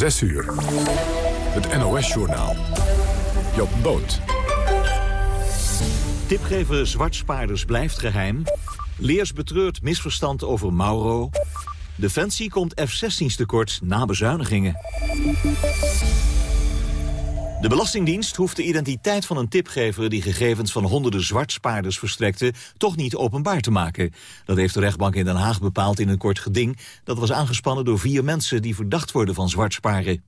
6 uur. Het NOS-journaal. Job Boot. Tipgever Zwartspaarders blijft geheim. Leers betreurt misverstand over Mauro. Defensie komt F-16's tekort na bezuinigingen. De Belastingdienst hoeft de identiteit van een tipgever... die gegevens van honderden zwartspaarders verstrekte... toch niet openbaar te maken. Dat heeft de rechtbank in Den Haag bepaald in een kort geding... dat was aangespannen door vier mensen die verdacht worden van zwartsparen.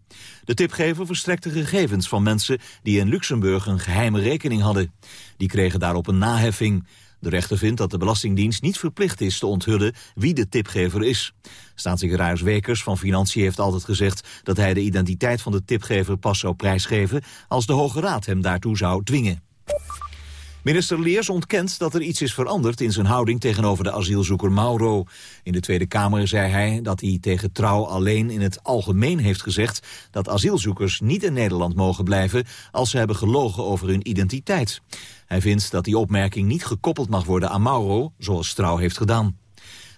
De tipgever verstrekte gegevens van mensen... die in Luxemburg een geheime rekening hadden. Die kregen daarop een naheffing. De rechter vindt dat de Belastingdienst niet verplicht is te onthullen wie de tipgever is. Staatssecretaris Wekers van Financiën heeft altijd gezegd dat hij de identiteit van de tipgever pas zou prijsgeven als de Hoge Raad hem daartoe zou dwingen. Minister Leers ontkent dat er iets is veranderd in zijn houding tegenover de asielzoeker Mauro. In de Tweede Kamer zei hij dat hij tegen trouw alleen in het algemeen heeft gezegd dat asielzoekers niet in Nederland mogen blijven als ze hebben gelogen over hun identiteit. Hij vindt dat die opmerking niet gekoppeld mag worden aan Mauro, zoals Trouw heeft gedaan.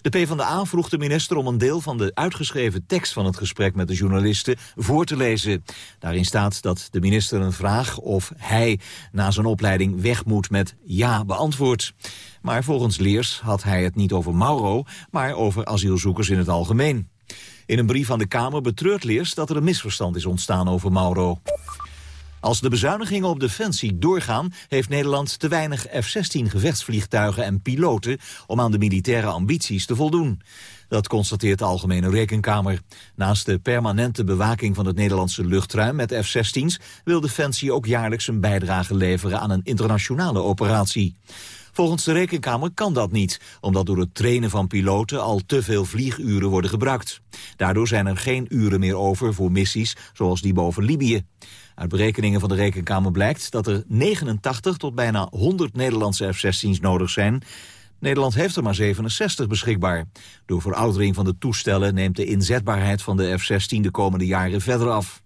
De PvdA vroeg de minister om een deel van de uitgeschreven tekst van het gesprek met de journalisten voor te lezen. Daarin staat dat de minister een vraag of hij na zijn opleiding weg moet met ja beantwoord. Maar volgens Leers had hij het niet over Mauro, maar over asielzoekers in het algemeen. In een brief aan de Kamer betreurt Leers dat er een misverstand is ontstaan over Mauro. Als de bezuinigingen op defensie doorgaan... heeft Nederland te weinig F-16 gevechtsvliegtuigen en piloten... om aan de militaire ambities te voldoen. Dat constateert de Algemene Rekenkamer. Naast de permanente bewaking van het Nederlandse luchtruim met F-16's... wil Defensie ook jaarlijks een bijdrage leveren aan een internationale operatie. Volgens de Rekenkamer kan dat niet, omdat door het trainen van piloten al te veel vlieguren worden gebruikt. Daardoor zijn er geen uren meer over voor missies zoals die boven Libië. Uit berekeningen van de Rekenkamer blijkt dat er 89 tot bijna 100 Nederlandse F-16's nodig zijn. Nederland heeft er maar 67 beschikbaar. Door veroudering van de toestellen neemt de inzetbaarheid van de F-16 de komende jaren verder af.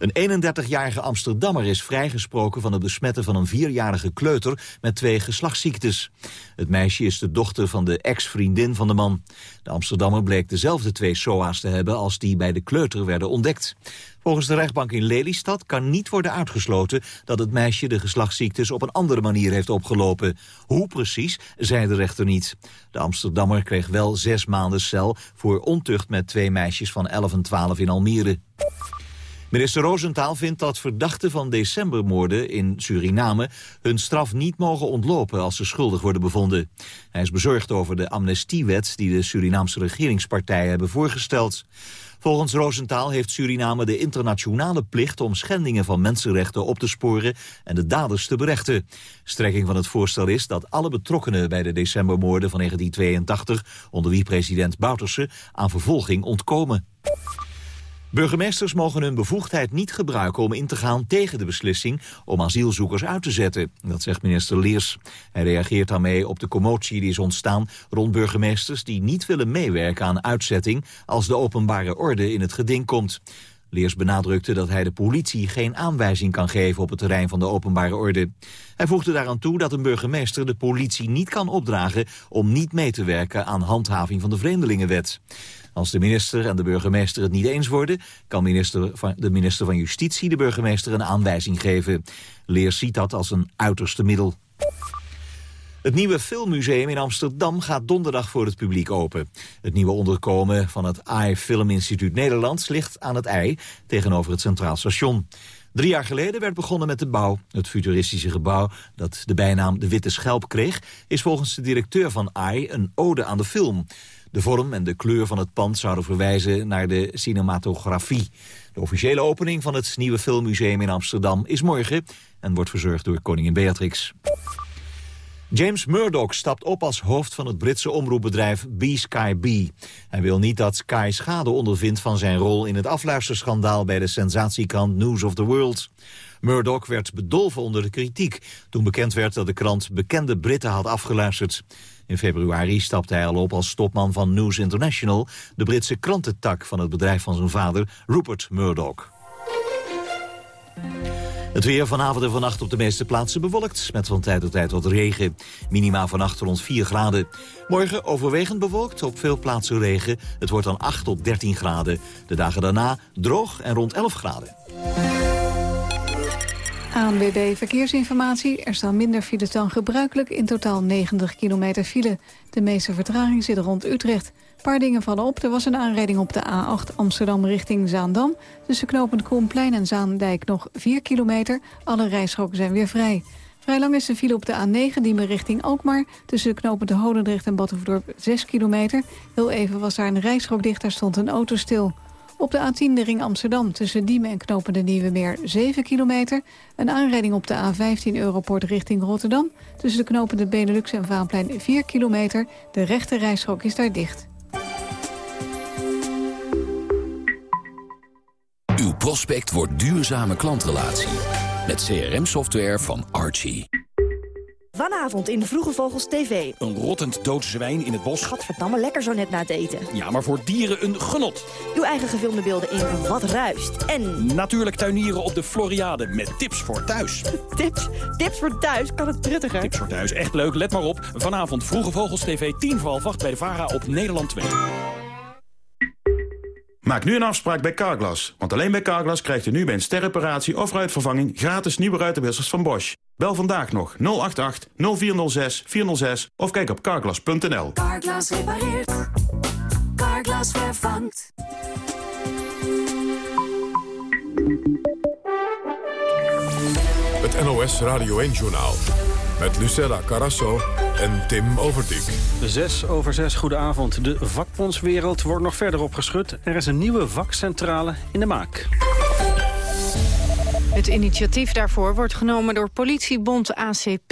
Een 31-jarige Amsterdammer is vrijgesproken van het besmetten van een vierjarige kleuter met twee geslachtsziektes. Het meisje is de dochter van de ex-vriendin van de man. De Amsterdammer bleek dezelfde twee SOA's te hebben als die bij de kleuter werden ontdekt. Volgens de rechtbank in Lelystad kan niet worden uitgesloten dat het meisje de geslachtsziektes op een andere manier heeft opgelopen. Hoe precies, zei de rechter niet. De Amsterdammer kreeg wel zes maanden cel voor ontucht met twee meisjes van 11 en 12 in Almere. Minister Roosentaal vindt dat verdachten van decembermoorden in Suriname hun straf niet mogen ontlopen als ze schuldig worden bevonden. Hij is bezorgd over de amnestiewet die de Surinaamse regeringspartijen hebben voorgesteld. Volgens Roosentaal heeft Suriname de internationale plicht om schendingen van mensenrechten op te sporen en de daders te berechten. Strekking van het voorstel is dat alle betrokkenen bij de decembermoorden van 1982, onder wie president Bouterse, aan vervolging ontkomen. Burgemeesters mogen hun bevoegdheid niet gebruiken om in te gaan tegen de beslissing om asielzoekers uit te zetten. Dat zegt minister Leers. Hij reageert daarmee op de commotie die is ontstaan rond burgemeesters die niet willen meewerken aan uitzetting als de openbare orde in het geding komt. Leers benadrukte dat hij de politie geen aanwijzing kan geven op het terrein van de openbare orde. Hij voegde daaraan toe dat een burgemeester de politie niet kan opdragen om niet mee te werken aan handhaving van de Vreemdelingenwet. Als de minister en de burgemeester het niet eens worden... kan minister van, de minister van Justitie de burgemeester een aanwijzing geven. Leers ziet dat als een uiterste middel. Het nieuwe filmmuseum in Amsterdam gaat donderdag voor het publiek open. Het nieuwe onderkomen van het AI Film Instituut Nederlands ligt aan het ei tegenover het Centraal Station. Drie jaar geleden werd begonnen met de bouw. Het futuristische gebouw, dat de bijnaam de Witte Schelp kreeg... is volgens de directeur van AI een ode aan de film. De vorm en de kleur van het pand zouden verwijzen naar de cinematografie. De officiële opening van het nieuwe filmmuseum in Amsterdam is morgen... en wordt verzorgd door koningin Beatrix. James Murdoch stapt op als hoofd van het Britse omroepbedrijf B-Sky B. Hij wil niet dat Sky schade ondervindt van zijn rol in het afluisterschandaal bij de sensatiekrant News of the World. Murdoch werd bedolven onder de kritiek toen bekend werd dat de krant bekende Britten had afgeluisterd. In februari stapte hij al op als topman van News International... de Britse krantentak van het bedrijf van zijn vader, Rupert Murdoch. Het weer vanavond en vannacht op de meeste plaatsen bewolkt... met van tijd tot tijd wat regen. Minima vannacht rond 4 graden. Morgen overwegend bewolkt, op veel plaatsen regen. Het wordt dan 8 tot 13 graden. De dagen daarna droog en rond 11 graden. ANWB Verkeersinformatie. Er staan minder files dan gebruikelijk. In totaal 90 kilometer file. De meeste vertraging zit rond Utrecht. Een paar dingen vallen op. Er was een aanrijding op de A8 Amsterdam richting Zaandam. Tussen knopend Koenplein en Zaandijk nog 4 kilometer. Alle rijstroken zijn weer vrij. Vrij lang is de file op de A9 die me richting Alkmaar. Tussen knopend Holendrecht en Battenverdorp 6 kilometer. Heel even was daar een rijstrook dicht, daar stond een auto stil. Op de A10 de ring Amsterdam tussen Diemen en Knopen de Nieuwe Meer 7 kilometer. Een aanrijding op de A15 Europort richting Rotterdam. Tussen de knopen de Benelux en Vaanplein 4 kilometer. De rechte rijstrook is daar dicht. Uw prospect wordt duurzame klantrelatie. Met CRM-software van Archie. Vanavond in Vroege Vogels TV. Een rottend dood zwijn in het bos. Gadverdamme, lekker zo net na het eten. Ja, maar voor dieren een genot. Uw eigen gefilmde beelden in Wat Ruist. En... Natuurlijk tuinieren op de Floriade met tips voor thuis. tips? Tips voor thuis? Kan het truttiger? Tips voor thuis, echt leuk. Let maar op. Vanavond Vroege Vogels TV, 10 voor half 8 bij de VARA op Nederland 2. Maak nu een afspraak bij Carglass. Want alleen bij Carglass krijgt u nu bij een sterreparatie of ruitvervanging... gratis nieuwe ruitenwissers van Bosch. Bel vandaag nog 088 0406 406 of kijk op carglass.nl. Carglass repareert. Carglass vervangt. Het NOS Radio 1-journaal. Met Lucella Carasso en Tim Overdiep. Zes over zes, goedenavond. De vakbondswereld wordt nog verder opgeschud. Er is een nieuwe vakcentrale in de maak. Het initiatief daarvoor wordt genomen door politiebond ACP.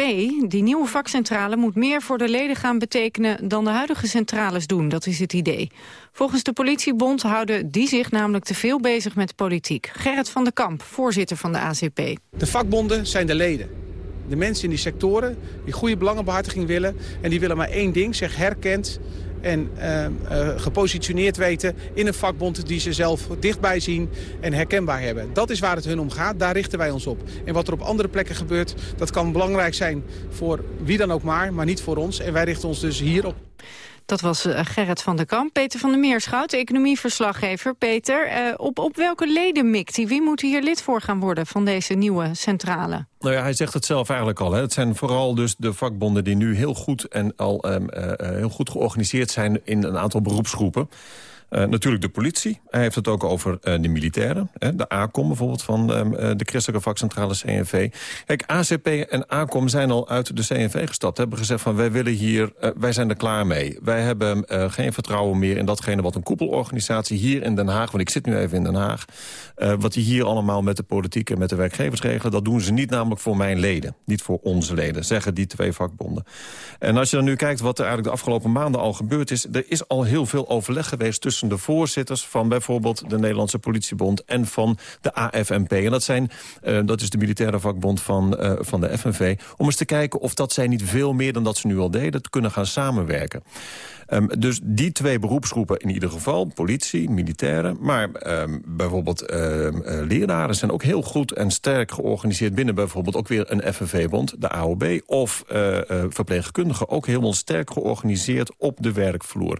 Die nieuwe vakcentrale moet meer voor de leden gaan betekenen... dan de huidige centrales doen, dat is het idee. Volgens de politiebond houden die zich namelijk te veel bezig met politiek. Gerrit van der Kamp, voorzitter van de ACP. De vakbonden zijn de leden. De mensen in die sectoren die goede belangenbehartiging willen... en die willen maar één ding, zich herkend en uh, uh, gepositioneerd weten in een vakbond die ze zelf dichtbij zien en herkenbaar hebben. Dat is waar het hun om gaat, daar richten wij ons op. En wat er op andere plekken gebeurt, dat kan belangrijk zijn voor wie dan ook maar, maar niet voor ons. En wij richten ons dus hierop. Dat was uh, Gerrit van der Kamp. Peter van der Meerschout, economieverslaggever. Peter, uh, op, op welke leden mikt hij? Wie moet hier lid voor gaan worden van deze nieuwe centrale? Nou ja, hij zegt het zelf eigenlijk al. Hè. Het zijn vooral dus de vakbonden die nu heel goed en al um, uh, heel goed georganiseerd zijn in een aantal beroepsgroepen. Uh, natuurlijk de politie. Hij heeft het ook over uh, de militairen. Hè, de ACOM bijvoorbeeld van uh, de christelijke vakcentrale CNV. Kijk, ACP en ACOM zijn al uit de CNV gestapt. Hebben gezegd van wij willen hier, wij zijn er klaar mee. Wij hebben geen vertrouwen meer in datgene wat een koepelorganisatie hier in Den Haag... want ik zit nu even in Den Haag... wat die hier allemaal met de politiek en met de werkgevers regelen... dat doen ze niet namelijk voor mijn leden. Niet voor onze leden, zeggen die twee vakbonden. En als je dan nu kijkt wat er eigenlijk de afgelopen maanden al gebeurd is... er is al heel veel overleg geweest tussen de voorzitters van bijvoorbeeld de Nederlandse politiebond en van de AFNP. En dat, zijn, uh, dat is de militaire vakbond van, uh, van de FNV. Om eens te kijken of dat zij niet veel meer dan dat ze nu al deden... kunnen gaan samenwerken. Um, dus die twee beroepsgroepen in ieder geval, politie, militairen... maar um, bijvoorbeeld um, leraren zijn ook heel goed en sterk georganiseerd... binnen bijvoorbeeld ook weer een FNV-bond, de AOB... of uh, uh, verpleegkundigen ook helemaal sterk georganiseerd op de werkvloer.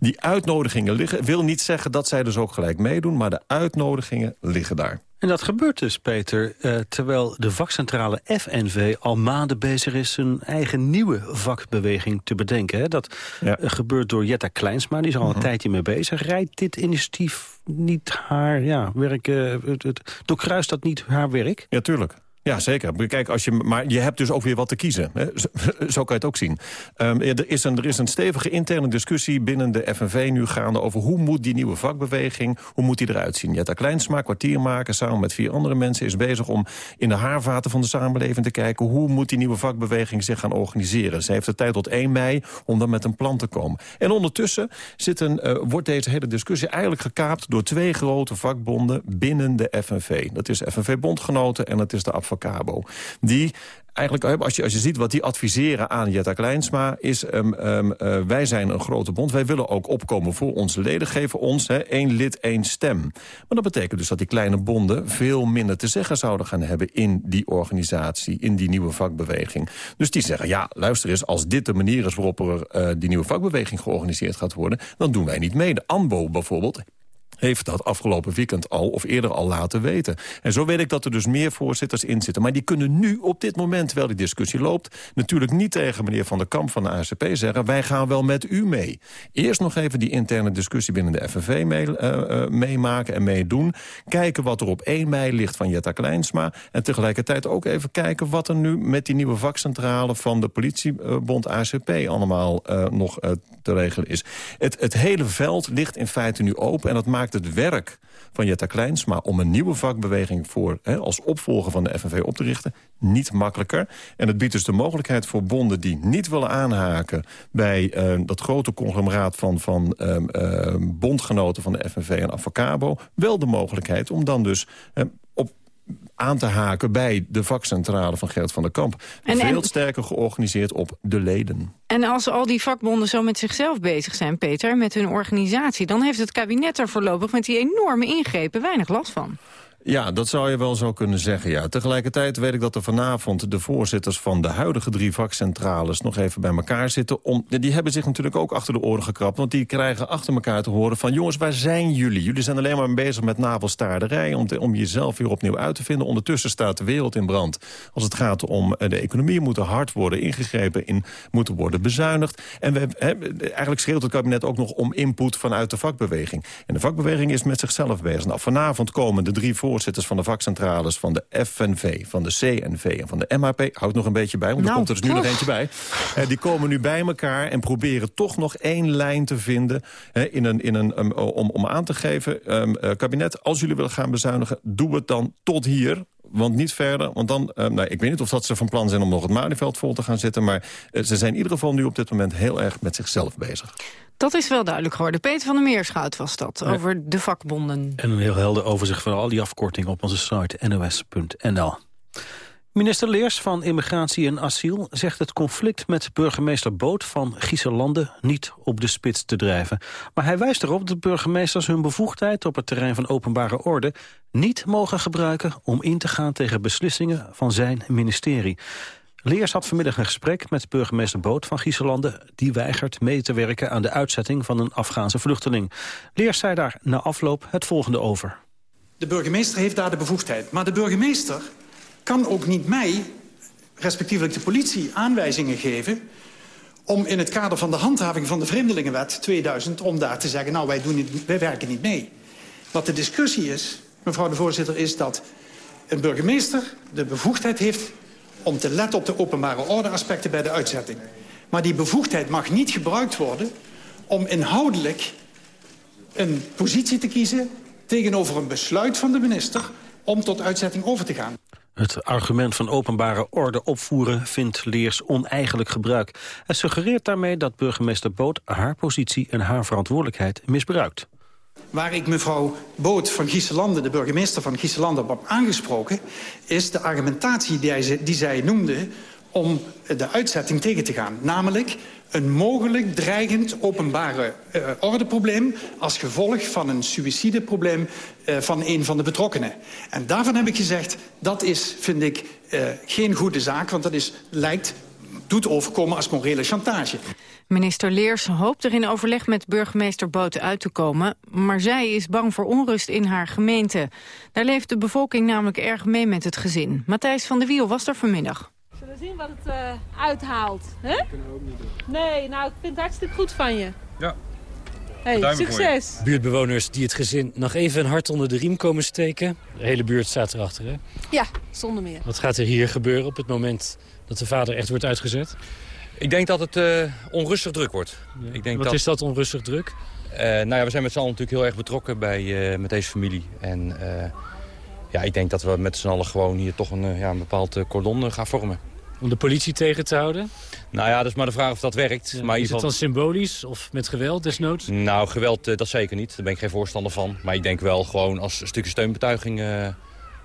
Die uitnodigingen liggen, wil niet zeggen dat zij dus ook gelijk meedoen... maar de uitnodigingen liggen daar. En dat gebeurt dus, Peter, uh, terwijl de vakcentrale FNV al maanden bezig is... zijn eigen nieuwe vakbeweging te bedenken. Hè? Dat ja. uh, gebeurt door Jetta Kleinsma, die is al een -huh. tijdje mee bezig. Rijdt dit initiatief niet haar ja, werk... Uh, het, het, doorkruist dat niet haar werk? Ja, tuurlijk. Ja, zeker. Kijk, als je, maar je hebt dus ook weer wat te kiezen. Hè? Zo, kan je het ook zien. Um, er, is een, er is een stevige interne discussie binnen de FNV nu gaande... over hoe moet die nieuwe vakbeweging, hoe moet die eruit zien. Jetta Kleinsma, kwartiermaker, samen met vier andere mensen... is bezig om in de haarvaten van de samenleving te kijken... hoe moet die nieuwe vakbeweging zich gaan organiseren. Ze heeft de tijd tot 1 mei om dan met een plan te komen. En ondertussen zit een, uh, wordt deze hele discussie eigenlijk gekaapt... door twee grote vakbonden binnen de FNV. Dat is FNV Bondgenoten en dat is de Advocabo. Die eigenlijk, als je, als je ziet wat die adviseren aan Jetta Kleinsma... is um, wij zijn een grote bond. Wij willen ook opkomen voor onze leden. Geven ons hè, één lid, één stem. Maar dat betekent dus dat die kleine bonden... veel minder te zeggen zouden gaan hebben in die organisatie... in die nieuwe vakbeweging. Dus die zeggen, ja, luister eens... als dit de manier is waarop er uh, die nieuwe vakbeweging georganiseerd gaat worden... dan doen wij niet mee. De ANBO bijvoorbeeld heeft dat afgelopen weekend al of eerder al laten weten. En zo weet ik dat er dus meer voorzitters in zitten. Maar die kunnen nu op dit moment, terwijl die discussie loopt... natuurlijk niet tegen meneer Van der Kamp van de ACP zeggen... wij gaan wel met u mee. Eerst nog even die interne discussie binnen de FNV uh, uh, meemaken en meedoen. Kijken wat er op 1 mei ligt van Jetta Kleinsma. En tegelijkertijd ook even kijken wat er nu met die nieuwe vakcentrale... van de politiebond ACP allemaal uh, nog te regelen is. Het, het hele veld ligt in feite nu open en dat maakt het werk van Jetta Kleinsma... om een nieuwe vakbeweging voor, hè, als opvolger van de FNV op te richten... niet makkelijker. En het biedt dus de mogelijkheid voor bonden die niet willen aanhaken... bij uh, dat grote conglomeraat van, van uh, uh, bondgenoten van de FNV en Avocabo... wel de mogelijkheid om dan dus aan te haken bij de vakcentrale van Gert van der Kamp. En, Veel en... sterker georganiseerd op de leden. En als al die vakbonden zo met zichzelf bezig zijn, Peter, met hun organisatie... dan heeft het kabinet er voorlopig met die enorme ingrepen weinig last van. Ja, dat zou je wel zo kunnen zeggen, ja. Tegelijkertijd weet ik dat er vanavond de voorzitters van de huidige drie vakcentrales nog even bij elkaar zitten. Om, die hebben zich natuurlijk ook achter de oren gekrapt, want die krijgen achter elkaar te horen van jongens, waar zijn jullie? Jullie zijn alleen maar bezig met navelstaarderij om, om jezelf weer opnieuw uit te vinden. Ondertussen staat de wereld in brand. Als het gaat om de economie moet er hard worden ingegrepen, in, moeten worden bezuinigd. En we, he, eigenlijk schreeuwt het kabinet ook nog om input vanuit de vakbeweging. En de vakbeweging is met zichzelf bezig. Nou, vanavond komen de drie voorzitters voorzitters van de vakcentrales van de FNV, van de CNV en van de MHP. Houdt nog een beetje bij, want nou, er komt er dus nu nog eentje bij. Uh, die komen nu bij elkaar en proberen toch nog één lijn te vinden... In een, in een, um, om, om aan te geven, um, uh, kabinet, als jullie willen gaan bezuinigen... doe het dan tot hier, want niet verder. Want dan, uh, nou, ik weet niet of dat ze van plan zijn om nog het Malieveld vol te gaan zetten... maar uh, ze zijn in ieder geval nu op dit moment heel erg met zichzelf bezig. Dat is wel duidelijk geworden. Peter van der Meerschout was dat, ja. over de vakbonden. En een heel helder overzicht van al die afkortingen op onze site nos.nl. Minister Leers van Immigratie en Asiel zegt het conflict met burgemeester Boot van Gieselande niet op de spits te drijven. Maar hij wijst erop dat burgemeesters hun bevoegdheid op het terrein van openbare orde niet mogen gebruiken om in te gaan tegen beslissingen van zijn ministerie. Leers had vanmiddag een gesprek met burgemeester Boot van Gieselande... die weigert mee te werken aan de uitzetting van een Afghaanse vluchteling. Leers zei daar na afloop het volgende over. De burgemeester heeft daar de bevoegdheid. Maar de burgemeester kan ook niet mij, respectievelijk de politie, aanwijzingen geven om in het kader van de handhaving van de Vreemdelingenwet 2000... om daar te zeggen, nou, wij, doen niet, wij werken niet mee. Wat de discussie is, mevrouw de voorzitter, is dat een burgemeester de bevoegdheid heeft om te letten op de openbare ordeaspecten bij de uitzetting. Maar die bevoegdheid mag niet gebruikt worden om inhoudelijk een positie te kiezen tegenover een besluit van de minister om tot uitzetting over te gaan. Het argument van openbare orde opvoeren vindt Leers oneigenlijk gebruik. Hij suggereert daarmee dat burgemeester Boot haar positie en haar verantwoordelijkheid misbruikt. Waar ik mevrouw Boot van Gieselande, de burgemeester van Gieselande, op aangesproken... is de argumentatie die zij noemde om de uitzetting tegen te gaan. Namelijk een mogelijk dreigend openbare uh, ordeprobleem... als gevolg van een suïcideprobleem uh, van een van de betrokkenen. En daarvan heb ik gezegd, dat is, vind ik, uh, geen goede zaak... want dat is, lijkt, doet overkomen als morele chantage. Minister Leers hoopt er in overleg met burgemeester Boot uit te komen... maar zij is bang voor onrust in haar gemeente. Daar leeft de bevolking namelijk erg mee met het gezin. Matthijs van der Wiel was er vanmiddag. Zien wat het uh, uithaalt? Hè? Dat kunnen we ook niet doen. Nee, nou, ik vind het hartstikke goed van je. Ja. Hey, succes! Buurtbewoners die het gezin nog even een hart onder de riem komen steken. De hele buurt staat erachter, hè? Ja, zonder meer. Wat gaat er hier gebeuren op het moment dat de vader echt wordt uitgezet? Ik denk dat het uh, onrustig druk wordt. Ja. Ik denk Wat dat... is dat onrustig druk? Uh, nou ja, we zijn met z'n allen natuurlijk heel erg betrokken bij, uh, met deze familie. En ja, ik denk dat we met z'n allen gewoon hier toch een, ja, een bepaald cordon gaan vormen. Om de politie tegen te houden? Nou ja, dat is maar de vraag of dat werkt. Ja, maar is het dan symbolisch of met geweld desnoods? Nou, geweld dat zeker niet. Daar ben ik geen voorstander van. Maar ik denk wel gewoon als een stukje steunbetuiging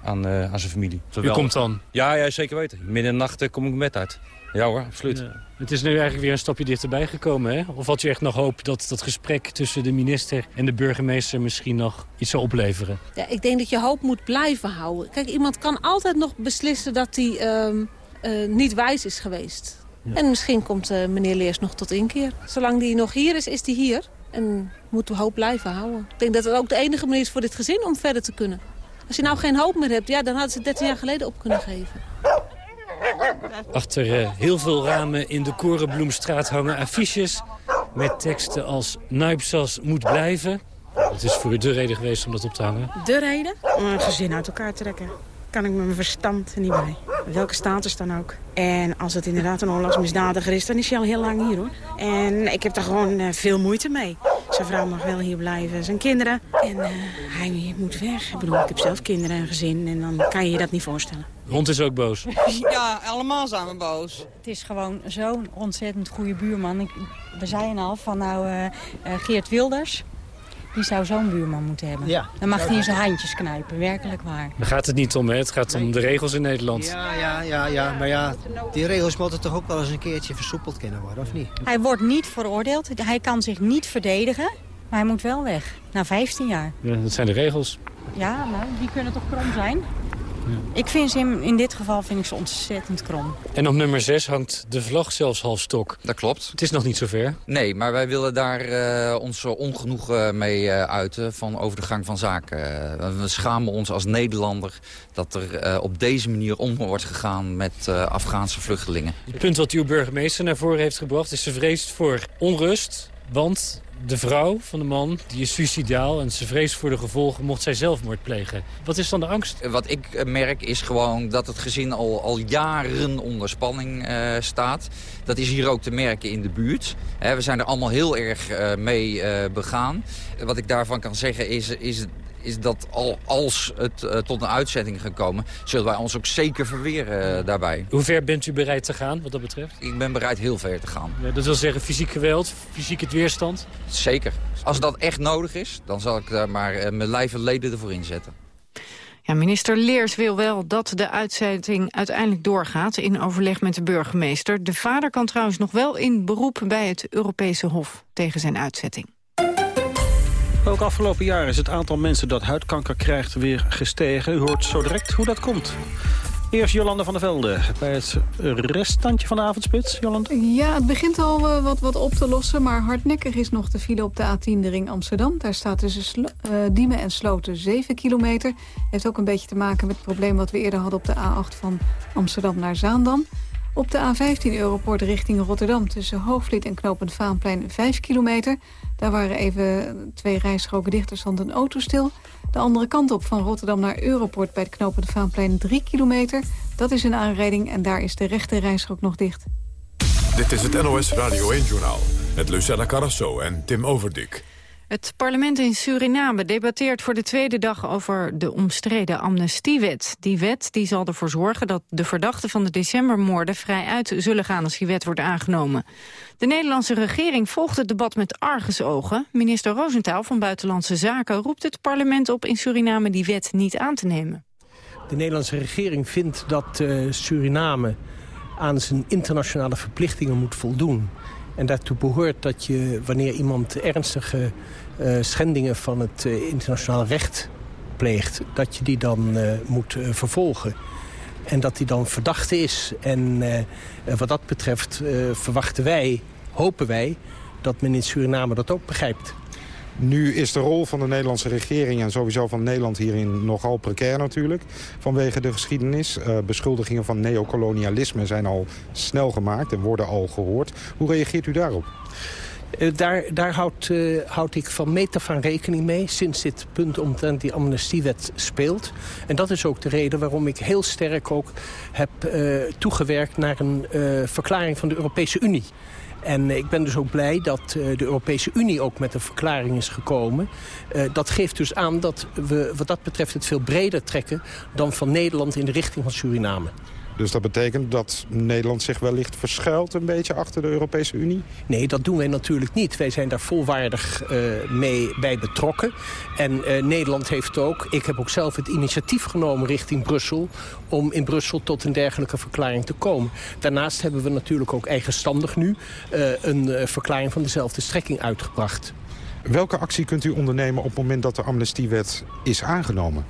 aan, eh, aan zijn familie. U komt dan? Ja, ja, zeker weten. Midden in de nacht eh, kom ik met uit. Ja hoor, absoluut. Ja. Het is nu eigenlijk weer een stapje dichterbij gekomen, hè? Of had u echt nog hoop dat dat gesprek tussen de minister en de burgemeester misschien nog iets zou opleveren? Ja, ik denk dat je hoop moet blijven houden. Kijk, iemand kan altijd nog beslissen dat hij ehm, eh, niet wijs is geweest. En misschien komt uh, meneer Leers nog tot inkeer. Zolang hij nog hier is, is hij hier. En moeten we hoop blijven houden. Ik denk dat het ook de enige manier is voor dit gezin om verder te kunnen. Als je nou geen hoop meer hebt, ja, dan hadden ze het 13 jaar geleden op kunnen geven. Achter uh, heel veel ramen in de Korenbloemstraat hangen affiches... met teksten als Nuipsas moet blijven. Het is voor u de reden geweest om dat op te hangen. De reden? Om een gezin uit elkaar te trekken. Kan ik met mijn verstand er niet bij. Welke status dan ook. En als het inderdaad een oorlogsmisdadiger is, dan is hij al heel lang hier hoor. En ik heb daar gewoon uh, veel moeite mee. Zijn vrouw mag wel hier blijven, zijn kinderen. En uh, hij moet weg. Ik bedoel, ik heb zelf kinderen en gezin en dan kan je je dat niet voorstellen. Hond is ook boos. Ja, allemaal zijn we boos. Het is gewoon zo'n ontzettend goede buurman. Ik, we zeiden al van nou uh, uh, Geert Wilders... Die zou zo'n buurman moeten hebben. Ja. Dan mag hij in zijn handjes knijpen, werkelijk waar. Daar gaat het niet om, hè? Het gaat om de regels in Nederland. Ja, ja, ja, ja. Maar ja, die regels moeten toch ook wel eens een keertje versoepeld kunnen worden, of niet? Hij wordt niet veroordeeld. Hij kan zich niet verdedigen. Maar hij moet wel weg. Na 15 jaar. Ja, dat zijn de regels. Ja, nou, die kunnen toch krom zijn? Ik vind ze in, in, dit geval vind ik ze ontzettend krom. En op nummer 6 hangt de vlag zelfs half stok. Dat klopt. Het is nog niet zover. Nee, maar wij willen daar uh, ons ongenoegen mee uh, uiten van over de gang van zaken. Uh, we schamen ons als Nederlander dat er op deze manier om wordt gegaan met Afghaanse vluchtelingen. Het punt wat uw burgemeester naar voren heeft gebracht is ze vreest voor onrust. Want de vrouw van de man die is suicidaal en ze vreest voor de gevolgen mocht zij zelfmoord plegen. Wat is dan de angst? Wat ik merk is gewoon dat het gezin al, al jaren onder spanning uh, staat. Dat is hier ook te merken in de buurt. We zijn er allemaal heel erg uh, mee begaan. Wat ik daarvan kan zeggen is, is is dat al, als het uh, tot een uitzetting gekomen... zullen wij ons ook zeker verweren uh, daarbij. Hoe ver bent u bereid te gaan wat dat betreft? Ik ben bereid heel ver te gaan. Ja, dat wil zeggen fysiek geweld, fysiek het weerstand? Zeker. Als dat echt nodig is, dan zal ik daar maar uh, mijn lijf en leden ervoor inzetten. Ja, minister Leers wil wel dat de uitzetting uiteindelijk doorgaat... in overleg met de burgemeester. De vader kan trouwens nog wel in beroep bij het Europese Hof tegen zijn uitzetting. Ook afgelopen jaar is het aantal mensen dat huidkanker krijgt weer gestegen. U hoort zo direct hoe dat komt. Eerst Jolanda van der Velde bij het reststandje van de avondspits. Jolanda? Ja, het begint al uh, wat, wat op te lossen, maar hardnekkig is nog de file op de A10 de ring Amsterdam. Daar staat tussen uh, Diemen en Sloten 7 kilometer. Heeft ook een beetje te maken met het probleem wat we eerder hadden op de A8 van Amsterdam naar Zaandam. Op de A15 Europort richting Rotterdam tussen Hoofdvliet en Knopend Vaanplein 5 kilometer. Daar waren even twee rijstroken dicht, er stond een auto stil. De andere kant op van Rotterdam naar Europort bij het Knopend Vaanplein 3 kilometer. Dat is een aanrijding en daar is de rechte rijstrook nog dicht. Dit is het NOS Radio 1-journaal met Lucella Carrasso en Tim Overdik. Het parlement in Suriname debatteert voor de tweede dag over de omstreden amnestiewet. Die wet die zal ervoor zorgen dat de verdachten van de decembermoorden vrij uit zullen gaan als die wet wordt aangenomen. De Nederlandse regering volgt het debat met argusogen. Minister Roosentaal van Buitenlandse Zaken roept het parlement op in Suriname die wet niet aan te nemen. De Nederlandse regering vindt dat uh, Suriname aan zijn internationale verplichtingen moet voldoen. En daartoe behoort dat je, wanneer iemand ernstige uh, schendingen van het uh, internationaal recht pleegt... dat je die dan uh, moet vervolgen. En dat die dan verdachte is. En wat dat betreft verwachten wij, hopen wij... dat men in Suriname dat ook begrijpt. Nu is de rol van de Nederlandse regering en sowieso van Nederland hierin nogal precair natuurlijk. Vanwege de geschiedenis. Uh, beschuldigingen van neocolonialisme zijn al snel gemaakt en worden al gehoord. Hoe reageert u daarop? Uh, daar daar houd, uh, houd ik van meter van rekening mee sinds dit punt omtrent die amnestiewet speelt. En dat is ook de reden waarom ik heel sterk ook heb toegewerkt naar een verklaring van de Europese Unie. En ik ben dus ook blij dat de Europese Unie ook met een verklaring is gekomen. Uh, dat geeft dus aan dat we wat dat betreft het veel breder trekken... dan van Nederland in de richting van Suriname. Dus dat betekent dat Nederland zich wellicht verschuilt een beetje achter de Europese Unie? Nee, dat doen wij natuurlijk niet. Wij zijn daar volwaardig uh, mee bij betrokken. En uh, Nederland heeft ook, ik heb ook zelf het initiatief genomen richting Brussel... om in Brussel tot een dergelijke verklaring te komen. Daarnaast hebben we natuurlijk ook eigenstandig nu... Uh, een verklaring van dezelfde strekking uitgebracht. Welke actie kunt u ondernemen op het moment dat de amnestiewet is aangenomen?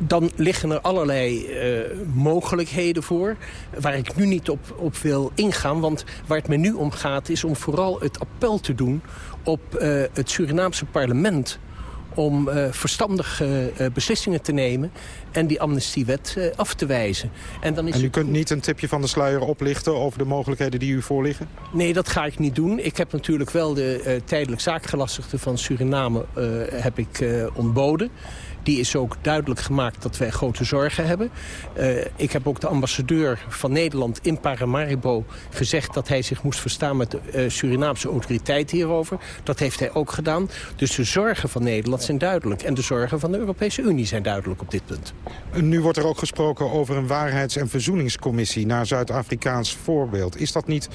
Dan liggen er allerlei uh, mogelijkheden voor... waar ik nu niet op, op wil ingaan. Want waar het me nu om gaat is om vooral het appel te doen... op uh, het Surinaamse parlement om uh, verstandige uh, beslissingen te nemen en die amnestiewet uh, af te wijzen. En, dan is en u kunt niet een tipje van de sluier oplichten over de mogelijkheden die u voorliggen? Nee, dat ga ik niet doen. Ik heb natuurlijk wel de tijdelijk zaakgelastigde van Suriname heb ik, ontboden. Die is ook duidelijk gemaakt dat wij grote zorgen hebben. Uh, ik heb ook de ambassadeur van Nederland in Paramaribo gezegd... dat hij zich moest verstaan met de uh, Surinaamse autoriteit hierover. Dat heeft hij ook gedaan. Dus de zorgen van Nederland zijn duidelijk. En de zorgen van de Europese Unie zijn duidelijk op dit punt. Nu wordt er ook gesproken over een waarheids- en verzoeningscommissie... naar Zuid-Afrikaans voorbeeld. Is dat niet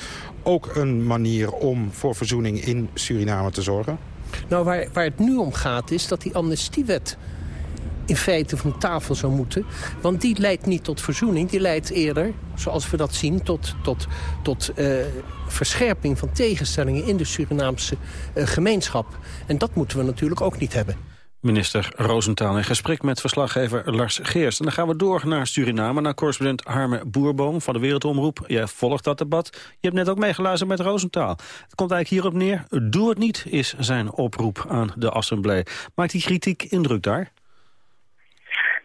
ook een manier om voor verzoening in Suriname te zorgen? Nou, waar, waar het nu om gaat is dat die amnestiewet in feite van tafel zou moeten. Want die leidt niet tot verzoening. Die leidt eerder, zoals we dat zien, tot, tot, tot uh, verscherping van tegenstellingen in de Surinaamse uh, gemeenschap. En dat moeten we natuurlijk ook niet hebben. Minister Roosentaal in gesprek met verslaggever Lars Geers. En dan gaan we door naar Suriname, naar correspondent Harme Boerboom van de Wereldomroep. Jij volgt dat debat. Je hebt net ook meegeluisterd met Roosentaal. Het komt eigenlijk hierop neer. Doe het niet, is zijn oproep aan de assemblee. Maakt die kritiek indruk daar?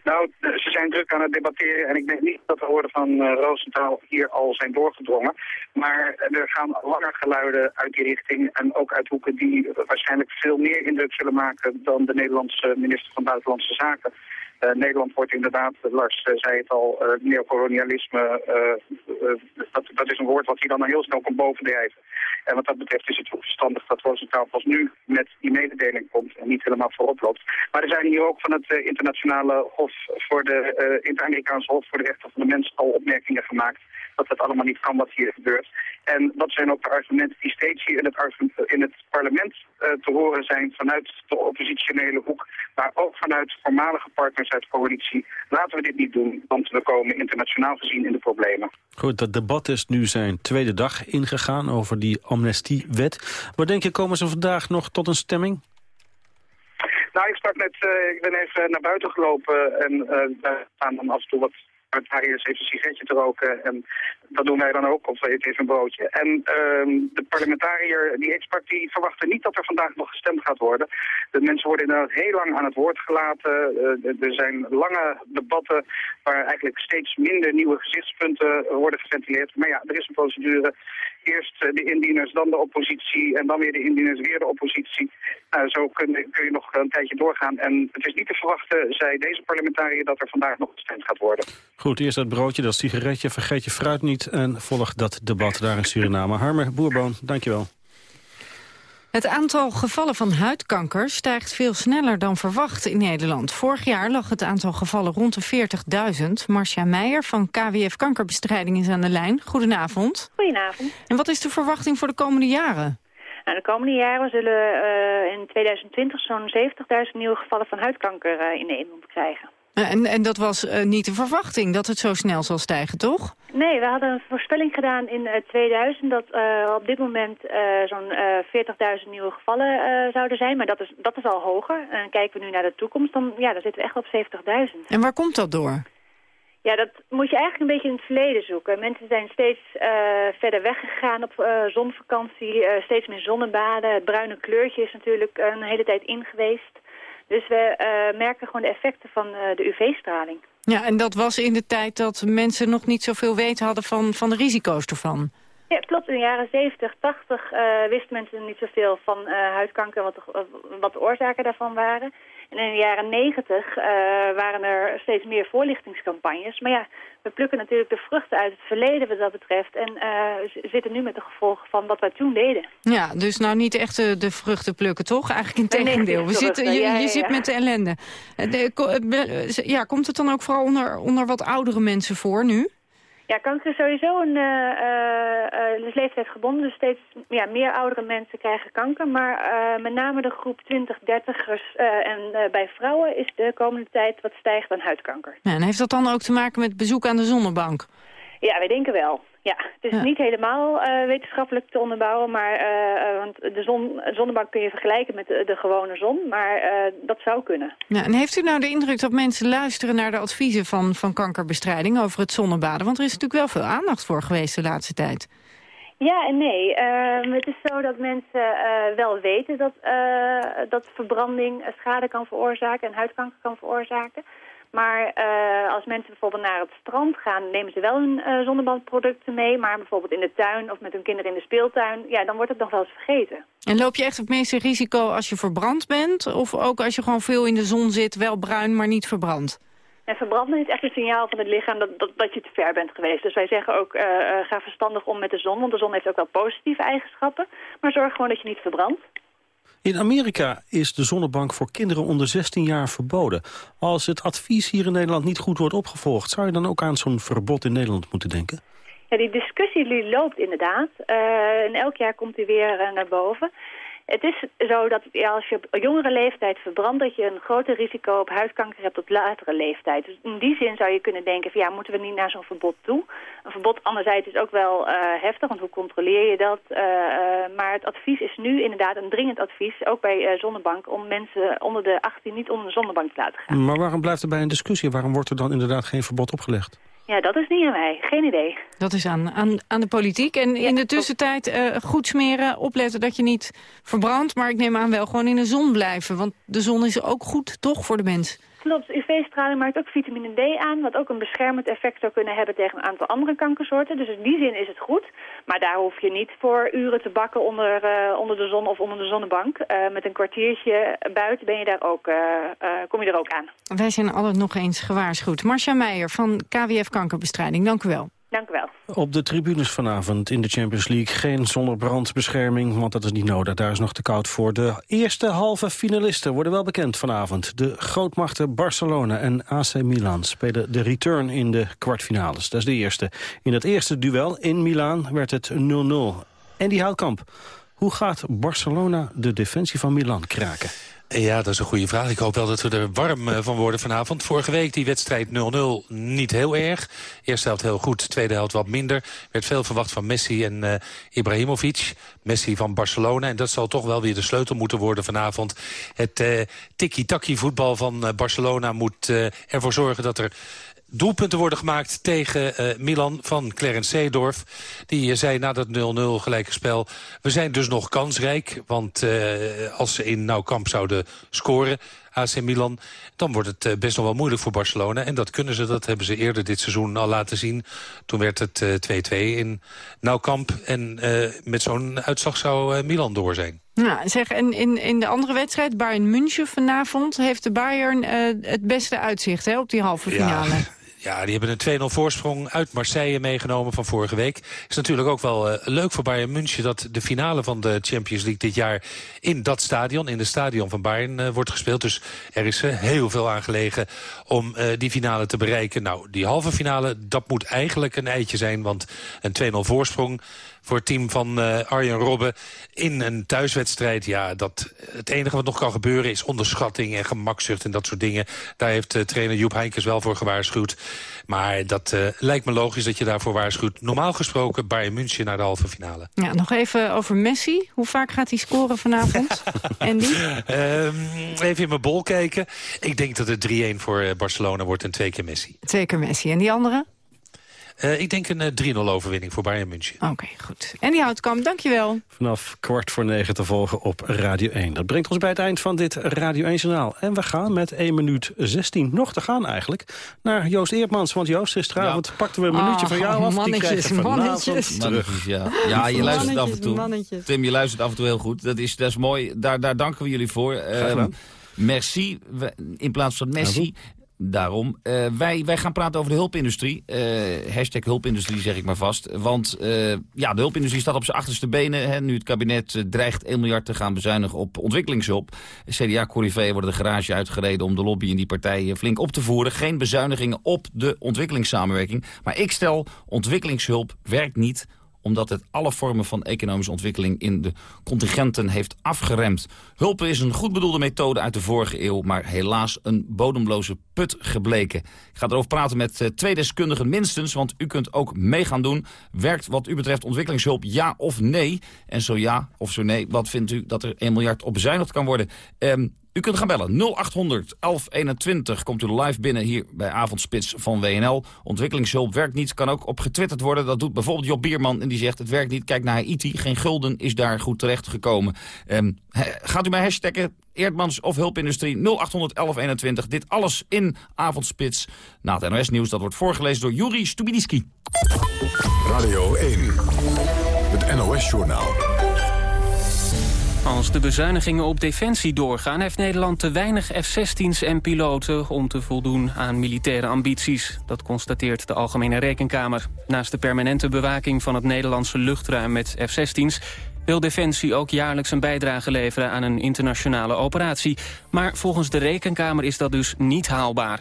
Nou, ze zijn druk aan het debatteren en ik denk niet dat de woorden van uh, Roosentaal hier al zijn doorgedrongen. Maar er gaan langer geluiden uit die richting en ook uit hoeken die waarschijnlijk veel meer indruk zullen maken dan de Nederlandse minister van Buitenlandse Zaken. Uh, Nederland wordt inderdaad, Lars uh, zei het al, uh, neocolonialisme, dat, dat, is een woord wat hij dan heel snel kan bovendrijven. En wat dat betreft is het verstandig dat Roosentaal pas nu met die mededeling komt en niet helemaal voorop loopt. Maar er zijn hier ook van het internationale hof voor de, inter-Amerikaanse hof voor de rechten van de mens al opmerkingen gemaakt dat het allemaal niet kan wat hier gebeurt. En dat zijn ook de argumenten die steeds hier in het, in het parlement uh, te horen zijn vanuit de oppositionele hoek, maar ook vanuit voormalige partners uit de coalitie. Laten we dit niet doen, want we komen internationaal gezien in de problemen. Goed, dat debat is nu zijn tweede dag ingegaan over die amnestiewet. Wat denk je, komen ze vandaag nog tot een stemming? Nou, ik sprak net, uh, ik ben even naar buiten gelopen en uh, daar staan dan af en toe wat parlementariërs heeft een sigaretje te roken. En dat doen wij dan ook, of het heeft een broodje. En uh, de parlementariër die sprak, die verwachtte niet dat er vandaag nog gestemd gaat worden. De mensen worden inderdaad heel lang aan het woord gelaten. Uh, er zijn lange debatten waar eigenlijk steeds minder nieuwe gezichtspunten worden geventileerd. Maar ja, er is een procedure. Eerst de indieners, dan de oppositie en dan weer de indieners, weer de oppositie. Nou, zo kun, kun je nog een tijdje doorgaan. En het is niet te verwachten, zei deze parlementariër, dat er vandaag nog gestemd gaat worden. Goed, eerst dat broodje, dat sigaretje, vergeet je fruit niet... en volg dat debat daar in Suriname. Harmer Boerboon, dankjewel. Het aantal gevallen van huidkanker stijgt veel sneller dan verwacht in Nederland. Vorig jaar lag het aantal gevallen rond de 40.000. Marcia Meijer van KWF Kankerbestrijding is aan de lijn. Goedenavond. Goedenavond. En wat is de verwachting voor de komende jaren? Nou, de komende jaren zullen uh, in 2020 zo'n 70.000 nieuwe gevallen van huidkanker uh, in Nederland krijgen. En, en dat was uh, niet de verwachting, dat het zo snel zal stijgen, toch? Nee, we hadden een voorspelling gedaan in uh, 2000 dat uh, op dit moment zo'n 40.000 nieuwe gevallen zouden zijn. Maar dat is, dat is al hoger. En kijken we nu naar de toekomst, dan, ja, dan zitten we echt op 70.000. En waar komt dat door? Ja, dat moet je eigenlijk een beetje in het verleden zoeken. Mensen zijn steeds verder weggegaan op zonvakantie, steeds meer zonnebaden. Het bruine kleurtje is natuurlijk een hele tijd in geweest. Dus we uh, merken gewoon de effecten van uh, de UV-straling. Ja, en dat was in de tijd dat mensen nog niet zoveel weten hadden van, van de risico's ervan. Ja, klopt. In de jaren 70, 80 uh, wisten mensen niet zoveel van huidkanker, wat de, wat de oorzaken daarvan waren. En in de jaren 90 uh, waren er steeds meer voorlichtingscampagnes. Maar ja, we plukken natuurlijk de vruchten uit het verleden wat dat betreft. En uh, zitten nu met de gevolgen van wat wij toen deden. Ja, dus nou niet echt de, de vruchten plukken, toch? Eigenlijk in tegendeel. We zitten, je, ja, ja, je zit met de ellende. De, ja, komt het dan ook vooral onder, onder wat oudere mensen voor nu? Ja, kanker is sowieso een uh, uh, leeftijdsgebonden. Dus steeds ja, meer oudere mensen krijgen kanker. Maar uh, met name de groep 20-30ers en bij vrouwen is de komende tijd wat stijgt aan huidkanker. Ja, en heeft dat dan ook te maken met bezoek aan de zonnebank? Ja, wij denken wel. Ja, het is niet helemaal uh, wetenschappelijk te onderbouwen, maar uh, want de zon, zonnebank kun je vergelijken met de, de gewone zon, maar uh, dat zou kunnen. Ja, en heeft u nou de indruk dat mensen luisteren naar de adviezen van, van kankerbestrijding over het zonnebaden? Want er is natuurlijk wel veel aandacht voor geweest de laatste tijd. Ja en nee. Uh, het is zo dat mensen uh, wel weten dat, uh, dat verbranding schade kan veroorzaken en huidkanker kan veroorzaken. Maar uh, als mensen bijvoorbeeld naar het strand gaan, nemen ze wel hun uh, zonnebandproducten mee. Maar bijvoorbeeld in de tuin of met hun kinderen in de speeltuin, ja, dan wordt het nog wel eens vergeten. En loop je echt het meeste risico als je verbrand bent? Of ook als je gewoon veel in de zon zit, wel bruin, maar niet verbrand? En verbranden is echt een signaal van het lichaam dat, dat, dat je te ver bent geweest. Dus wij zeggen ook, uh, ga verstandig om met de zon, want de zon heeft ook wel positieve eigenschappen. Maar zorg gewoon dat je niet verbrandt. In Amerika is de zonnebank voor kinderen onder 16 jaar verboden. Als het advies hier in Nederland niet goed wordt opgevolgd... zou je dan ook aan zo'n verbod in Nederland moeten denken? Ja, die discussie loopt inderdaad. Uh, en elk jaar komt die weer uh, naar boven. Het is zo dat ja, als je op jongere leeftijd verbrandt... dat je een groter risico op huidkanker hebt op latere leeftijd. Dus in die zin zou je kunnen denken... van ja, moeten we niet naar zo'n verbod toe? Een verbod anderzijds is ook wel uh, heftig, want hoe controleer je dat? Uh, uh, maar het advies is nu inderdaad een dringend advies... ook bij zonnebank, om mensen onder de 18 niet onder de zonnebank te laten gaan. Maar waarom blijft er bij een discussie? Waarom wordt er dan inderdaad geen verbod opgelegd? Ja, dat is niet aan mij. Geen idee. Dat is aan, aan, aan de politiek. En ja, in de tussentijd uh, goed smeren, opletten dat je niet verbrandt. Maar ik neem aan wel gewoon in de zon blijven. Want de zon is ook goed, toch, voor de mens? Klopt, UV-straling maakt ook vitamine D aan... wat ook een beschermend effect zou kunnen hebben tegen een aantal andere kankersoorten. Dus in die zin is het goed. Maar daar hoef je niet voor uren te bakken onder, uh, onder de zon of onder de zonnebank. Uh, met een kwartiertje buiten ben je daar ook, uh, kom je er ook aan. Wij zijn altijd nog eens gewaarschuwd. Marcia Meijer van KWF Kankerbestrijding, dank u wel. Dank u wel. Op de tribunes vanavond in de Champions League geen zonnebrandbescherming, want dat is niet nodig. Daar is nog te koud voor. De eerste halve finalisten worden wel bekend vanavond. De grootmachten Barcelona en AC Milan spelen de return in de kwartfinales. Dat is de eerste. In het eerste duel in Milaan werd het 0-0. En die Houtkamp, hoe gaat Barcelona de defensie van Milan kraken? Ja, dat is een goede vraag. Ik hoop wel dat we er warm van worden vanavond. Vorige week die wedstrijd 0-0 niet heel erg. Eerste helft heel goed, tweede helft wat minder. werd veel verwacht van Messi en uh, Ibrahimovic. Messi van Barcelona. En dat zal toch wel weer de sleutel moeten worden vanavond. Het uh, tiki-taki voetbal van Barcelona moet ervoor zorgen dat er doelpunten worden gemaakt tegen uh, Milan van Clarence Seedorf. Die uh, zei na dat 0-0 gelijke spel... we zijn dus nog kansrijk, want uh, als ze in Nou Kamp zouden scoren... AC Milan, dan wordt het best nog wel moeilijk voor Barcelona. En dat kunnen ze, dat hebben ze eerder dit seizoen al laten zien. Toen werd het 2-2 in Nou Kamp. En met zo'n uitslag zou Milan door zijn. Ja, zeg, en in, in de andere wedstrijd, Bayern München vanavond... heeft de Bayern het beste uitzicht hè, op die halve finale. Ja. Ja, die hebben een 2-0 voorsprong uit Marseille meegenomen van vorige week. Is natuurlijk ook wel uh, leuk voor Bayern München... dat de finale van de Champions League dit jaar in dat stadion... in de stadion van Bayern uh, wordt gespeeld. Dus er is uh, heel veel aan gelegen om die finale te bereiken. Nou, die halve finale, dat moet eigenlijk een eitje zijn... want een 2-0 voorsprong voor het team van uh, Arjen Robben in een thuiswedstrijd. Ja, dat, het enige wat nog kan gebeuren is onderschatting en gemakzucht en dat soort dingen. Daar heeft uh, trainer Joep Heinkes wel voor gewaarschuwd. Maar dat uh, lijkt me logisch dat je daarvoor waarschuwt. Normaal gesproken Bayern München naar de halve finale. Ja, nog even over Messi. Hoe vaak gaat hij scoren vanavond? Andy? Um, even in mijn bol kijken. Ik denk dat het 3-1 voor Barcelona wordt en twee keer Messi. Twee keer Messi. En die andere? Uh, ik denk een uh, 3-0 overwinning voor Bayern München. Oké, okay, goed. En die Houtkamp, dankjewel. Vanaf kwart voor negen te volgen op Radio 1. Dat brengt ons bij het eind van dit Radio 1-journaal. En we gaan met 1 minuut 16, nog te gaan eigenlijk, naar Joost Eerdmans. Want Joost, gisteravond ja. pakten we een minuutje oh, van jou af. Mannetjes, die mannetjes. mannetjes ja. ja, je luistert af en toe. Mannetjes. Tim, je luistert af en toe heel goed. Dat is, dat is mooi. Daar, daar danken we jullie voor. Um, merci, in plaats van Messi... Daarom. Uh, wij, wij gaan praten over de hulpindustrie. Uh, hashtag hulpindustrie zeg ik maar vast. Want uh, ja, de hulpindustrie staat op zijn achterste benen. Hè, nu het kabinet dreigt 1 miljard te gaan bezuinigen op ontwikkelingshulp. CDA-corriveeën worden de garage uitgereden om de lobby in die partijen flink op te voeren. Geen bezuinigingen op de ontwikkelingssamenwerking. Maar ik stel, ontwikkelingshulp werkt niet omdat het alle vormen van economische ontwikkeling in de contingenten heeft afgeremd. Hulpen is een goed bedoelde methode uit de vorige eeuw, maar helaas een bodemloze put gebleken. Ik ga erover praten met uh, twee deskundigen minstens, want u kunt ook mee gaan doen. Werkt wat u betreft ontwikkelingshulp ja of nee? En zo ja of zo nee, wat vindt u dat er 1 miljard op bezuinigd kan worden? Um, u kunt gaan bellen 0800 1121. Komt u live binnen hier bij Avondspits van WNL. Ontwikkelingshulp werkt niet. Kan ook op getwitterd worden. Dat doet bijvoorbeeld Job Bierman. En die zegt het werkt niet. Kijk naar Haiti. Geen gulden is daar goed terecht gekomen. Um, gaat u mij hashtaggen Eerdmans of Hulpindustrie 0800 1121. Dit alles in Avondspits. Na het NOS Nieuws dat wordt voorgelezen door Juri Stubidiski. Radio 1. Het NOS Journaal. Als de bezuinigingen op defensie doorgaan... heeft Nederland te weinig F-16's en piloten om te voldoen aan militaire ambities. Dat constateert de Algemene Rekenkamer. Naast de permanente bewaking van het Nederlandse luchtruim met F-16's... wil Defensie ook jaarlijks een bijdrage leveren aan een internationale operatie. Maar volgens de Rekenkamer is dat dus niet haalbaar.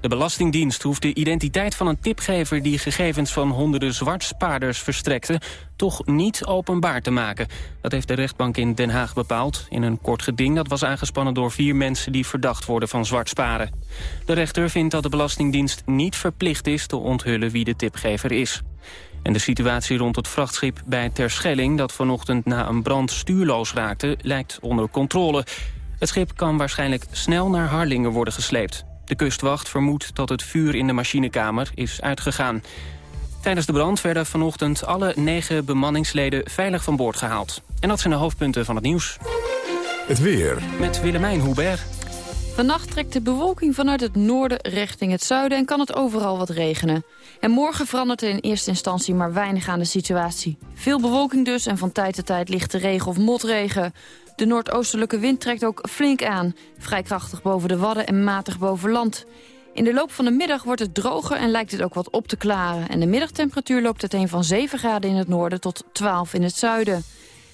De Belastingdienst hoeft de identiteit van een tipgever... die gegevens van honderden zwartspaarders verstrekte... toch niet openbaar te maken. Dat heeft de rechtbank in Den Haag bepaald... in een kort geding dat was aangespannen door vier mensen... die verdacht worden van zwartsparen. De rechter vindt dat de Belastingdienst niet verplicht is... te onthullen wie de tipgever is. En de situatie rond het vrachtschip bij Terschelling... dat vanochtend na een brand stuurloos raakte, lijkt onder controle. Het schip kan waarschijnlijk snel naar Harlingen worden gesleept. De kustwacht vermoedt dat het vuur in de machinekamer is uitgegaan. Tijdens de brand werden vanochtend alle negen bemanningsleden veilig van boord gehaald. En dat zijn de hoofdpunten van het nieuws. Het weer. Met Willemijn Hubert. Vannacht trekt de bewolking vanuit het noorden richting het zuiden... en kan het overal wat regenen. En morgen verandert er in eerste instantie maar weinig aan de situatie. Veel bewolking dus en van tijd tot tijd lichte regen of motregen. De noordoostelijke wind trekt ook flink aan. Vrij krachtig boven de Wadden en matig boven land. In de loop van de middag wordt het droger en lijkt het ook wat op te klaren. En de middagtemperatuur loopt uiteen van 7 graden in het noorden tot 12 in het zuiden.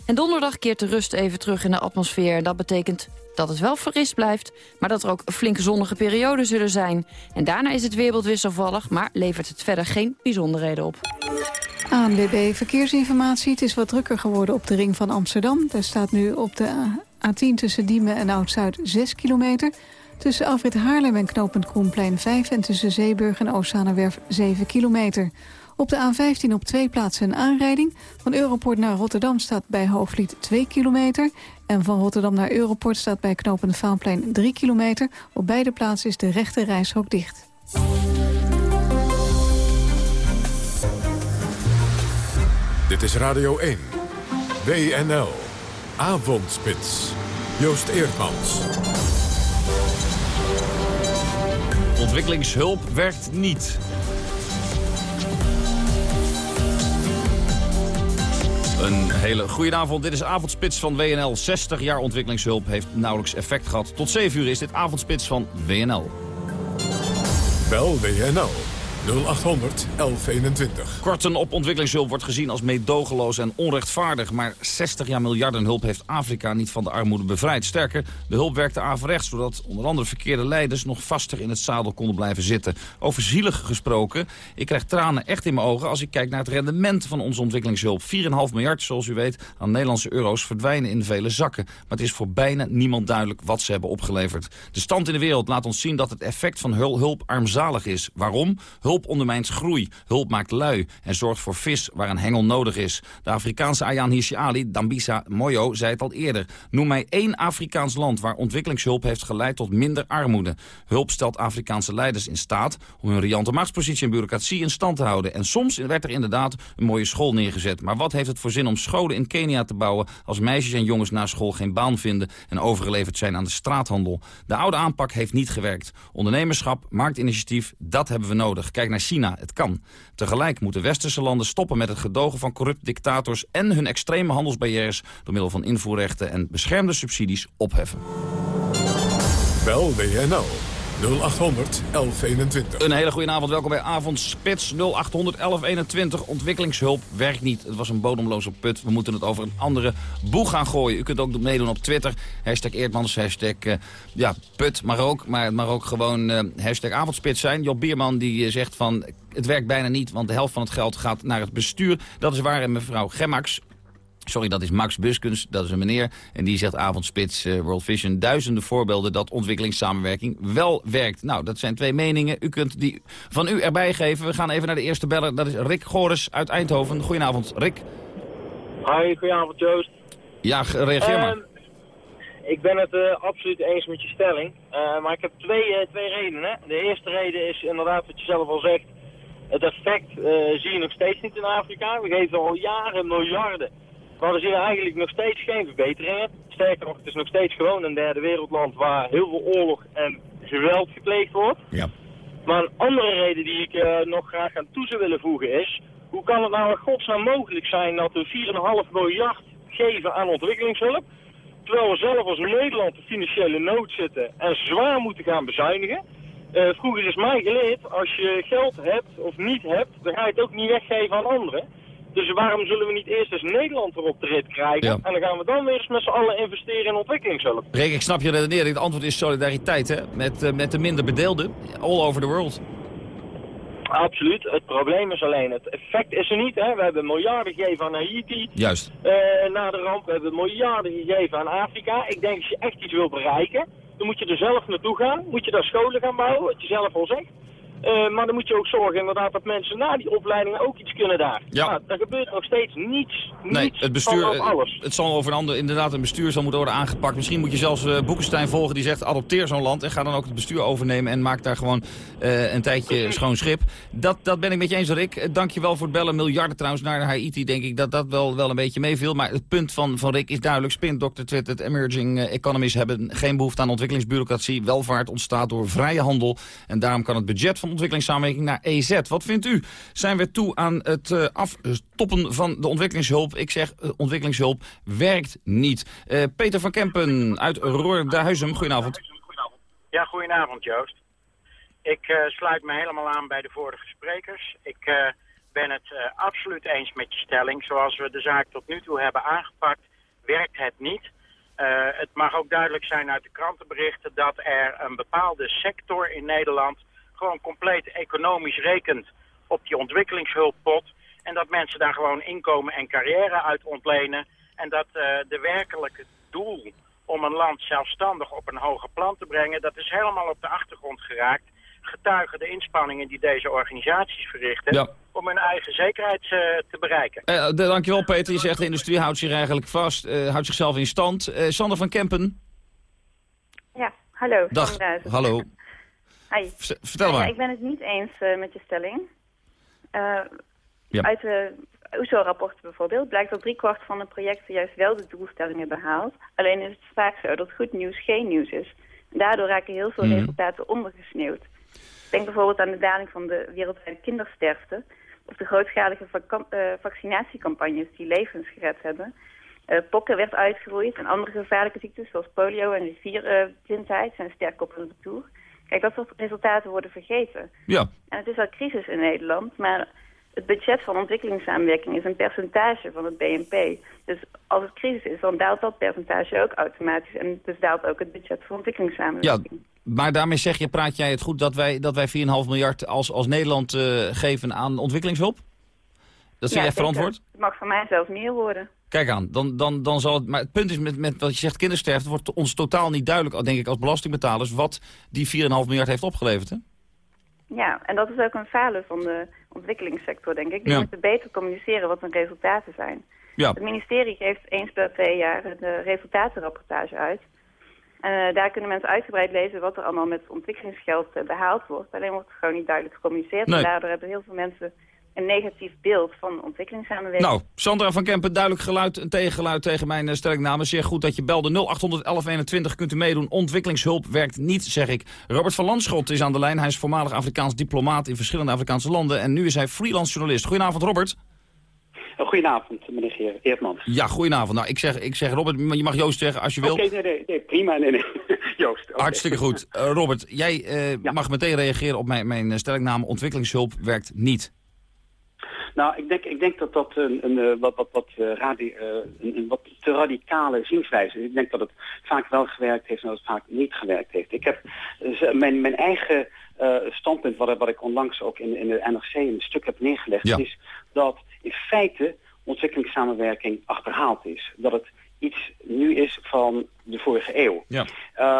En donderdag keert de rust even terug in de atmosfeer. Dat betekent dat het wel verrist blijft, maar dat er ook flinke zonnige perioden zullen zijn. En daarna is het weerbeeld wisselvallig, maar levert het verder geen bijzonderheden op. ANWB Verkeersinformatie. Het is wat drukker geworden op de ring van Amsterdam. Daar staat nu op de A10 tussen Diemen en Oud-Zuid 6 kilometer. Tussen Alfred Haarlem en knooppunt Koenplein 5... en tussen Zeeburg en Oostzaanerwerf 7 kilometer. Op de A15 op twee plaatsen een aanrijding. Van Europort naar Rotterdam staat bij Hoofdvliet 2 kilometer. En van Rotterdam naar Europort staat bij knooppunt Vaanplein 3 kilometer. Op beide plaatsen is de rechte reishok dicht. Dit is Radio 1. WNL. Avondspits. Joost Eerdmans. Ontwikkelingshulp werkt niet. Een hele goede avond. Dit is Avondspits van WNL. 60 jaar ontwikkelingshulp heeft nauwelijks effect gehad. Tot 7 uur is dit Avondspits van WNL. Bel WNL 0800 1121. Korten op ontwikkelingshulp wordt gezien als meedogenloos en onrechtvaardig. Maar 60 jaar miljarden hulp heeft Afrika niet van de armoede bevrijd. Sterker, de hulp werkte averechts... zodat onder andere verkeerde leiders nog vaster in het zadel konden blijven zitten. Over zielig gesproken, ik krijg tranen echt in mijn ogen... als ik kijk naar het rendement van onze ontwikkelingshulp. 4,5 miljard, zoals u weet, aan Nederlandse euro's verdwijnen in vele zakken. Maar het is voor bijna niemand duidelijk wat ze hebben opgeleverd. De stand in de wereld laat ons zien dat het effect van hulp armzalig is. Waarom? Hulp ondermijnt groei. Hulp maakt lui en zorgt voor vis waar een hengel nodig is. De Afrikaanse Ayaan Hirsi Ali, Dambisa Moyo, zei het al eerder. Noem mij één Afrikaans land waar ontwikkelingshulp heeft geleid tot minder armoede. Hulp stelt Afrikaanse leiders in staat om hun riante machtspositie en bureaucratie in stand te houden. En soms werd er inderdaad een mooie school neergezet. Maar wat heeft het voor zin om scholen in Kenia te bouwen... als meisjes en jongens na school geen baan vinden... en overgeleverd zijn aan de straathandel? De oude aanpak heeft niet gewerkt. Ondernemerschap, marktinitiatief, dat hebben we nodig. Naar China. Het kan. Tegelijk moeten westerse landen stoppen met het gedogen van corrupt dictators... en hun extreme handelsbarrières door middel van invoerrechten en beschermde subsidies opheffen. Bel WNL 0800 1121. Een hele goede avond, welkom bij Avondspits 0800 1121. Ontwikkelingshulp werkt niet. Het was een bodemloze put. We moeten het over een andere boeg gaan gooien. U kunt ook meedoen op Twitter. Hashtag Eerdmans, hashtag uh, ja, put maar ook. Maar het mag ook gewoon uh, hashtag Avondspits zijn. Job Bierman die uh, zegt van het werkt bijna niet, want de helft van het geld gaat naar het bestuur. Dat is waar. En mevrouw Gemmax, Sorry, dat is Max Buskens, dat is een meneer. En die zegt avondspits uh, World Vision duizenden voorbeelden dat ontwikkelingssamenwerking wel werkt. Nou, dat zijn twee meningen. U kunt die van u erbij geven. We gaan even naar de eerste beller. Dat is Rick Gores uit Eindhoven. Goedenavond, Rick. Hoi, goedenavond Joost. Ja, reageer maar. Uh, ik ben het uh, absoluut eens met je stelling. maar ik heb twee, twee redenen. De eerste reden is inderdaad wat je zelf al zegt. Het effect zie je nog steeds niet in Afrika. We geven al jaren miljarden maar we zien eigenlijk nog steeds geen verbeteringen. Sterker nog, het is nog steeds gewoon een derde wereldland waar heel veel oorlog en geweld gepleegd wordt. Ja. Maar een andere reden die ik uh, nog graag aan toe zou willen voegen is... hoe kan het nou in godsnaam mogelijk zijn dat we 4,5 miljard geven aan ontwikkelingshulp... terwijl we zelf als Nederland de financiële nood zitten en zwaar moeten gaan bezuinigen... Uh, vroeger is mij geleerd, als je geld hebt of niet hebt, dan ga je het ook niet weggeven aan anderen. Dus waarom zullen we niet eerst eens Nederland erop de rit krijgen? Ja. En dan gaan we dan weer eens met z'n allen investeren in ontwikkelingshulp. Rick, ik snap je redenering. Het antwoord is solidariteit, hè? Met, uh, met de minder bedeelden. All over the world. Absoluut. Het probleem is alleen, het effect is er niet. Hè? We hebben miljarden gegeven aan Haiti. Juist. Uh, na de ramp. We hebben miljarden gegeven aan Afrika. Ik denk, als je echt iets wil bereiken, dan moet je er zelf naartoe gaan. Moet je daar scholen gaan bouwen, wat je zelf al zegt. Uh, maar dan moet je ook zorgen inderdaad dat mensen na die opleidingen ook iets kunnen daar. Ja. Nou, er gebeurt nog steeds niets, nee, het bestuur, alles. Het zal over een ander, inderdaad een bestuur zal moeten worden aangepakt. Misschien moet je zelfs uh, Boekenstein volgen die zegt adopteer zo'n land en ga dan ook het bestuur overnemen en maak daar gewoon uh, een tijdje Precies. schoon schip. Dat, dat ben ik met je eens Rick. Dank je wel voor het bellen. Miljarden trouwens naar Haiti denk ik dat dat wel, wel een beetje meeviel. Maar het punt van, van Rick is duidelijk. Spin Dr. Twitter, emerging economies hebben geen behoefte aan ontwikkelingsbureaucratie. Welvaart ontstaat door vrije handel en daarom kan het budget van ontwikkelingssamenwerking naar EZ. Wat vindt u? Zijn we toe aan het uh, afstoppen van de ontwikkelingshulp? Ik zeg, uh, ontwikkelingshulp werkt niet. Peter van Kempen uit Roordahuizen, goedenavond. Ja, goedenavond Joost. Ik sluit me helemaal aan bij de vorige sprekers. Ik ben het absoluut eens met je stelling. Zoals we de zaak tot nu toe hebben aangepakt, werkt het niet. het mag ook duidelijk zijn uit de krantenberichten dat er een bepaalde sector in Nederland gewoon compleet economisch rekent op die ontwikkelingshulppot. En dat mensen daar gewoon inkomen en carrière uit ontlenen. En dat uh, de werkelijke doel om een land zelfstandig op een hoger plan te brengen, dat is helemaal op de achtergrond geraakt. Getuigen de inspanningen die deze organisaties verrichten ja. om hun eigen zekerheid uh, te bereiken. Uh, dankjewel Peter, je zegt de industrie houdt zich eigenlijk vast, houdt zichzelf in stand. Sander van Kempen. Ja, hallo. Dag, hallo. Hi. Vertel maar. Ja, ik ben het niet eens uh, met je stelling. Uh, ja. Uit de OESO-rapporten bijvoorbeeld blijkt dat driekwart van de projecten juist wel de doelstellingen behaalt. Alleen is het vaak zo dat goed nieuws geen nieuws is. En daardoor raken heel veel Mhm. mm. resultaten ondergesneeuwd. Denk bijvoorbeeld aan de daling van de wereldwijde kindersterfte... of de grootschalige uh, vaccinatiecampagnes die levens gered hebben... Uh, pokken werd uitgeroeid en andere gevaarlijke ziektes zoals polio en rivierblindheid zijn sterk op de toer. Kijk, dat soort resultaten worden vergeten. Ja. En het is al crisis in Nederland, maar het budget van ontwikkelingssamenwerking is een percentage van het BNP. Dus als het crisis is, dan daalt dat percentage ook automatisch. En dus daalt ook het budget voor ontwikkelingssamenwerking. Ja, maar daarmee zeg je, praat jij het goed dat wij, dat wij 4,5 miljard als, als Nederland uh, geven aan ontwikkelingshulp? Dat vind ja, jij verantwoord? Het mag van mij zelfs meer worden. Kijk aan, dan, dan, dan zal het... Maar het punt is, met, met wat je zegt kindersterfte... wordt ons totaal niet duidelijk, denk ik, als belastingbetalers... wat die 4,5 miljard heeft opgeleverd, hè? Ja, en dat is ook een falen van de ontwikkelingssector, denk ik. Die Ja. moeten beter communiceren wat hun resultaten zijn. Ja. Het ministerie geeft eens per twee jaar de resultatenrapportage uit. En uh, daar kunnen mensen uitgebreid lezen wat er allemaal met ontwikkelingsgeld uh, behaald wordt. Alleen wordt het gewoon niet duidelijk gecommuniceerd. Nee. En daardoor hebben heel veel mensen een negatief beeld van ontwikkelingssamenwerking. Nou, Sandra van Kempen, duidelijk geluid en tegengeluid tegen mijn uh, stellingname. Zeer goed dat je belde 081121 kunt u meedoen. Ontwikkelingshulp werkt niet, zeg ik. Robert van Landschot is aan de lijn. Hij is voormalig Afrikaans diplomaat in verschillende Afrikaanse landen. En nu is hij freelance journalist. Goedenavond, Robert. Goedenavond, meneer Eertmans. Ja, goedenavond. Nou, ik zeg, ik zeg Robert, je mag Joost zeggen als je wil. Oké, okay, nee, nee, nee, prima. Nee, nee. Joost. Okay. Hartstikke goed. Uh, Robert, jij uh, mag meteen reageren op mijn, mijn stellingname. Ontwikkelingshulp werkt niet. Nou, ik denk, ik denk dat dat een, een wat, wat, wat, radi een, een, wat te radicale zienswijze is. Ik denk dat het vaak wel gewerkt heeft en dat het vaak niet gewerkt heeft. Ik heb mijn, mijn eigen standpunt, wat, wat ik onlangs ook in, in de NRC een stuk heb neergelegd, ja. is dat in feite ontwikkelingssamenwerking achterhaald is. Dat het iets nu is van de vorige eeuw. Ja.